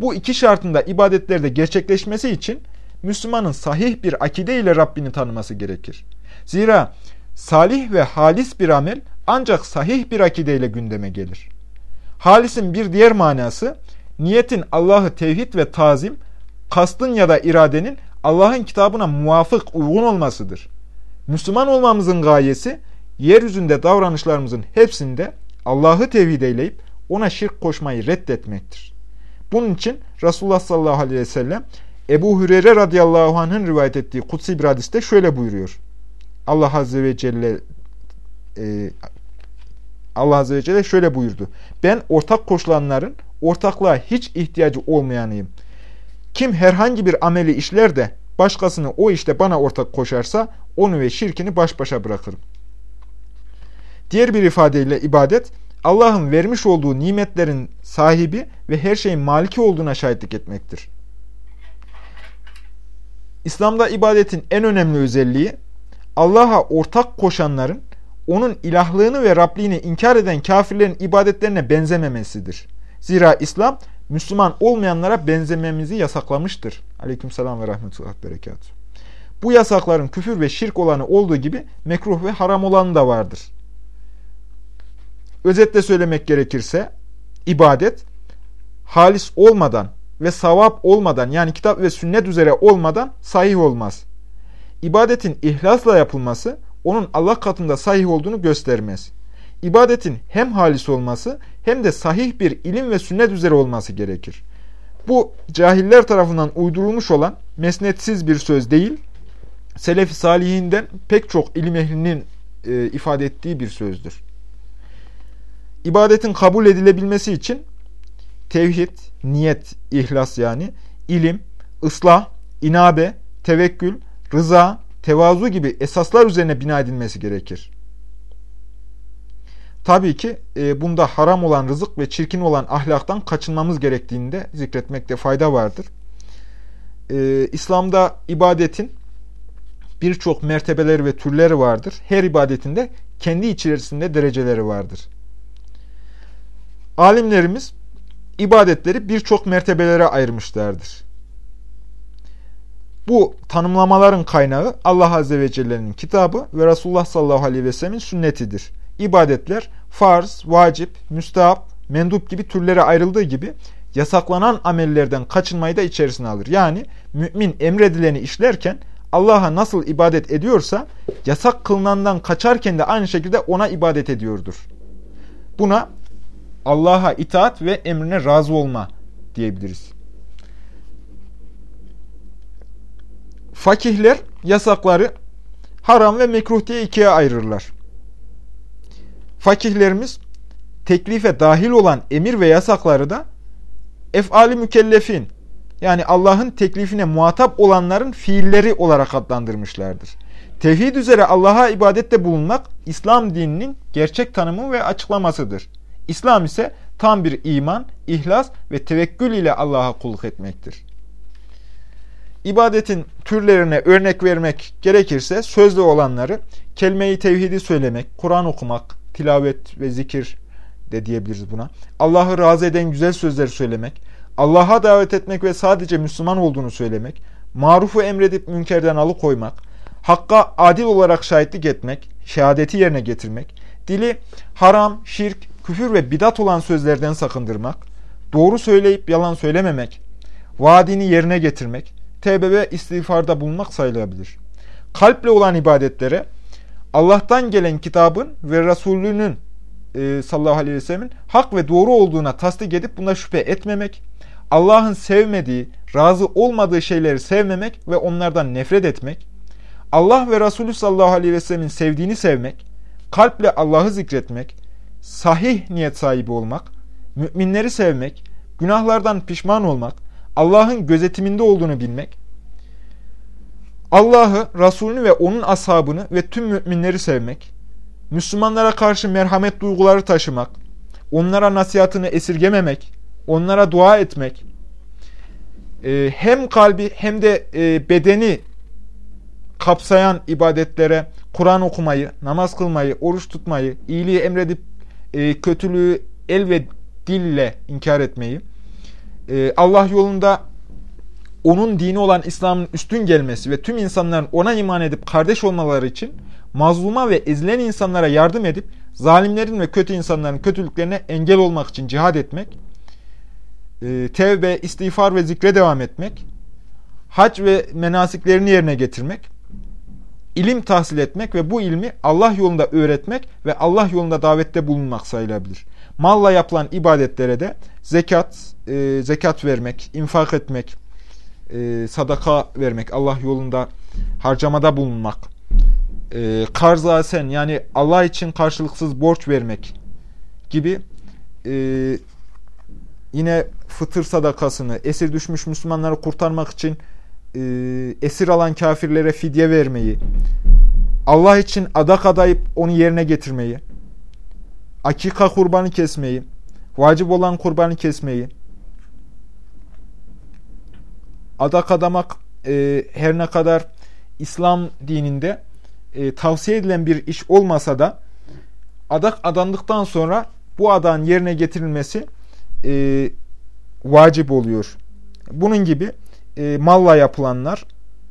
Bu iki şartında ibadetlerde gerçekleşmesi için Müslümanın sahih bir akide ile Rabbini tanıması gerekir. Zira salih ve halis bir amel ancak sahih bir akide ile gündeme gelir. Halisin bir diğer manası, niyetin Allah'ı tevhid ve tazim, kastın ya da iradenin Allah'ın kitabına muvafık, uygun olmasıdır. Müslüman olmamızın gayesi, yeryüzünde davranışlarımızın hepsinde Allah'ı tevhid eyleyip ona şirk koşmayı reddetmektir. Bunun için Resulullah sallallahu aleyhi ve sellem Ebu Hüreyre radıyallahu anh'ın rivayet ettiği kutsi bir hadiste şöyle buyuruyor. Allah azze ve celle e, Allah azze ve celle şöyle buyurdu. Ben ortak koşulanların ortaklığa hiç ihtiyacı olmayanıyım. Kim herhangi bir ameli işler de başkasını o işte bana ortak koşarsa onu ve şirkini baş başa bırakırım. Diğer bir ifadeyle ibadet, Allah'ın vermiş olduğu nimetlerin sahibi ve her şeyin maliki olduğuna şahitlik etmektir. İslam'da ibadetin en önemli özelliği, Allah'a ortak koşanların, onun ilahlığını ve Rabliğini inkar eden kafirlerin ibadetlerine benzememesidir. Zira İslam, Müslüman olmayanlara benzememizi yasaklamıştır. Aleykümselam ve rahmetullah berekat. Bu yasakların küfür ve şirk olanı olduğu gibi mekruh ve haram olanı da vardır. Özetle söylemek gerekirse ibadet halis olmadan ve savap olmadan yani kitap ve sünnet üzere olmadan sahih olmaz. İbadetin ihlasla yapılması onun Allah katında sahih olduğunu göstermez. İbadetin hem halis olması hem de sahih bir ilim ve sünnet üzere olması gerekir. Bu cahiller tarafından uydurulmuş olan mesnetsiz bir söz değil, Selefi Salihinden pek çok ilim ehlinin e, ifade ettiği bir sözdür. İbadetin kabul edilebilmesi için tevhid, niyet, ihlas yani, ilim, ıslah, inabe, tevekkül, rıza, tevazu gibi esaslar üzerine bina edilmesi gerekir. Tabii ki e, bunda haram olan rızık ve çirkin olan ahlaktan kaçınmamız gerektiğini de zikretmekte fayda vardır. E, İslam'da ibadetin birçok mertebeleri ve türleri vardır. Her ibadetinde kendi içerisinde dereceleri vardır. Alimlerimiz ibadetleri birçok mertebelere ayırmışlardır. Bu tanımlamaların kaynağı Allah Azze ve Celle'nin kitabı ve Resulullah sallallahu aleyhi ve sellemin sünnetidir. İbadetler farz, vacip, müstahap, mendup gibi türlere ayrıldığı gibi yasaklanan amellerden kaçınmayı da içerisine alır. Yani mümin emredileni işlerken Allah'a nasıl ibadet ediyorsa yasak kılınandan kaçarken de aynı şekilde ona ibadet ediyordur. Buna Allah'a itaat ve emrine razı olma diyebiliriz. Fakihler yasakları haram ve mekruh diye ikiye ayırırlar. Fakihlerimiz teklife dahil olan emir ve yasakları da efali mükellefin yani Allah'ın teklifine muhatap olanların fiilleri olarak adlandırmışlardır. Tevhid üzere Allah'a ibadette bulunmak İslam dininin gerçek tanımı ve açıklamasıdır. İslam ise tam bir iman, ihlas ve tevekkül ile Allah'a kulluk etmektir. İbadetin türlerine örnek vermek gerekirse sözlü olanları kelime-i tevhidi söylemek, Kur'an okumak, tilavet ve zikir de diyebiliriz buna. Allah'ı razı eden güzel sözler söylemek, Allah'a davet etmek ve sadece Müslüman olduğunu söylemek, marufu emredip münkerden alıkoymak, hakka adil olarak şahitlik etmek, şehadeti yerine getirmek, dili haram, şirk, küfür ve bidat olan sözlerden sakındırmak, doğru söyleyip yalan söylememek, vaadini yerine getirmek, tevbe ve istiğfarda bulunmak sayılabilir. Kalple olan ibadetlere Allah'tan gelen kitabın ve Resulünün e, sallallahu aleyhi ve sellemin hak ve doğru olduğuna tasdik edip buna şüphe etmemek, Allah'ın sevmediği, razı olmadığı şeyleri sevmemek ve onlardan nefret etmek, Allah ve Resulü sallallahu aleyhi ve sellemin sevdiğini sevmek, kalple Allah'ı zikretmek, sahih niyet sahibi olmak, müminleri sevmek, günahlardan pişman olmak, Allah'ın gözetiminde olduğunu bilmek, Allah'ı, Resulünü ve onun ashabını ve tüm müminleri sevmek, Müslümanlara karşı merhamet duyguları taşımak, onlara nasihatını esirgememek, onlara dua etmek, e, hem kalbi hem de e, bedeni kapsayan ibadetlere Kur'an okumayı, namaz kılmayı, oruç tutmayı, iyiliği emredip e, kötülüğü el ve dille inkar etmeyi, Allah yolunda onun dini olan İslam'ın üstün gelmesi ve tüm insanların ona iman edip kardeş olmaları için mazluma ve ezilen insanlara yardım edip zalimlerin ve kötü insanların kötülüklerine engel olmak için cihad etmek, e, tevbe, istiğfar ve zikre devam etmek, hac ve menasiklerini yerine getirmek, ilim tahsil etmek ve bu ilmi Allah yolunda öğretmek ve Allah yolunda davette bulunmak sayılabilir. Malla yapılan ibadetlere de zekat, e, zekat vermek, infak etmek, e, sadaka vermek, Allah yolunda harcamada bulunmak, e, karzasen yani Allah için karşılıksız borç vermek gibi e, yine fıtır sadakasını, esir düşmüş Müslümanları kurtarmak için e, esir alan kafirlere fidye vermeyi, Allah için adak adayıp onu yerine getirmeyi, akika kurbanı kesmeyi, vacip olan kurbanı kesmeyi, adak adamak e, her ne kadar İslam dininde e, tavsiye edilen bir iş olmasa da adak adandıktan sonra bu adağın yerine getirilmesi e, vacip oluyor. Bunun gibi e, malla yapılanlar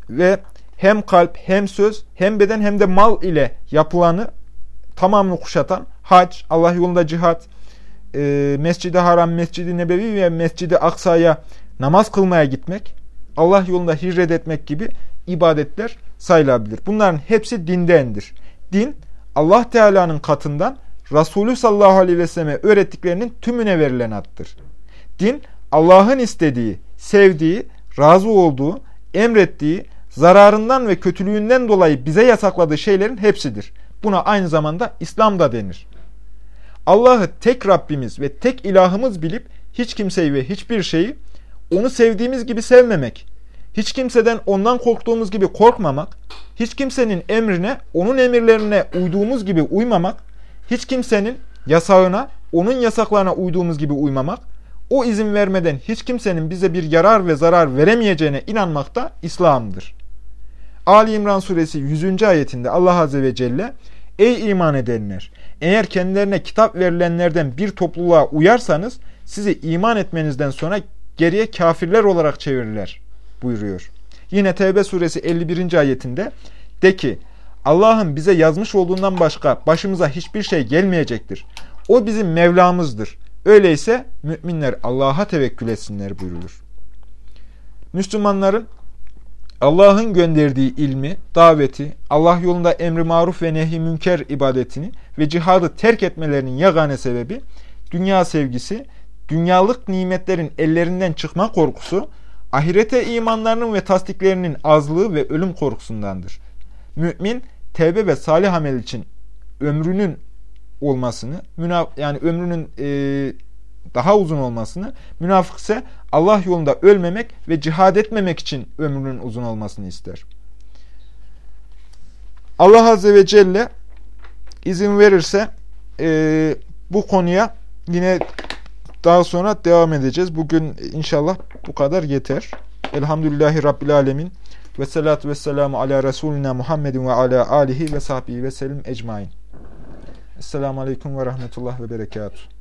ve hem kalp hem söz hem beden hem de mal ile yapılanı tamamını kuşatan hac, Allah yolunda cihat, e, Mescid-i Haram, Mescid-i Nebevi ve Mescid-i Aksa'ya namaz kılmaya gitmek, Allah yolunda hicret etmek gibi ibadetler sayılabilir. Bunların hepsi dindendir. Din Allah Teala'nın katından Resulü sallallahu aleyhi ve selleme öğrettiklerinin tümüne verilen adıdır. Din Allah'ın istediği, sevdiği, razı olduğu, emrettiği, zararından ve kötülüğünden dolayı bize yasakladığı şeylerin hepsidir. Buna aynı zamanda İslam da denir. Allah'ı tek Rabbimiz ve tek ilahımız bilip hiç kimseyi ve hiçbir şeyi onu sevdiğimiz gibi sevmemek, hiç kimseden ondan korktuğumuz gibi korkmamak, hiç kimsenin emrine, onun emirlerine uyduğumuz gibi uymamak, hiç kimsenin yasağına, onun yasaklarına uyduğumuz gibi uymamak, o izin vermeden hiç kimsenin bize bir yarar ve zarar veremeyeceğine inanmak da İslam'dır. Ali İmran suresi 100. ayetinde Allah Azze ve Celle Ey iman edenler! Eğer kendilerine kitap verilenlerden bir topluluğa uyarsanız sizi iman etmenizden sonra geriye kafirler olarak çevirirler buyuruyor. Yine Tevbe suresi 51. ayetinde de ki Allah'ın bize yazmış olduğundan başka başımıza hiçbir şey gelmeyecektir. O bizim Mevlamızdır. Öyleyse müminler Allah'a tevekkül etsinler buyurulur. Müslümanların Allah'ın gönderdiği ilmi, daveti, Allah yolunda emri maruf ve nehi münker ibadetini ve cihadı terk etmelerinin yagane sebebi dünya sevgisi, dünyalık nimetlerin ellerinden çıkma korkusu, ahirete imanlarının ve tasdiklerinin azlığı ve ölüm korkusundandır. Mümin, tevbe ve salih amel için ömrünün olmasını, yani ömrünün e, daha uzun olmasını, münafık ise Allah yolunda ölmemek ve cihad etmemek için ömrünün uzun olmasını ister. Allah Azze ve Celle izin verirse e, bu konuya yine daha sonra devam edeceğiz. Bugün inşallah bu kadar yeter. Elhamdülillahi Rabbil Alemin. Ve salatu ve selamu ala Resulina Muhammedin ve ala alihi ve sahbihi ve selim ecmain. Esselamu Aleyküm ve Rahmetullah ve Berekatuhu.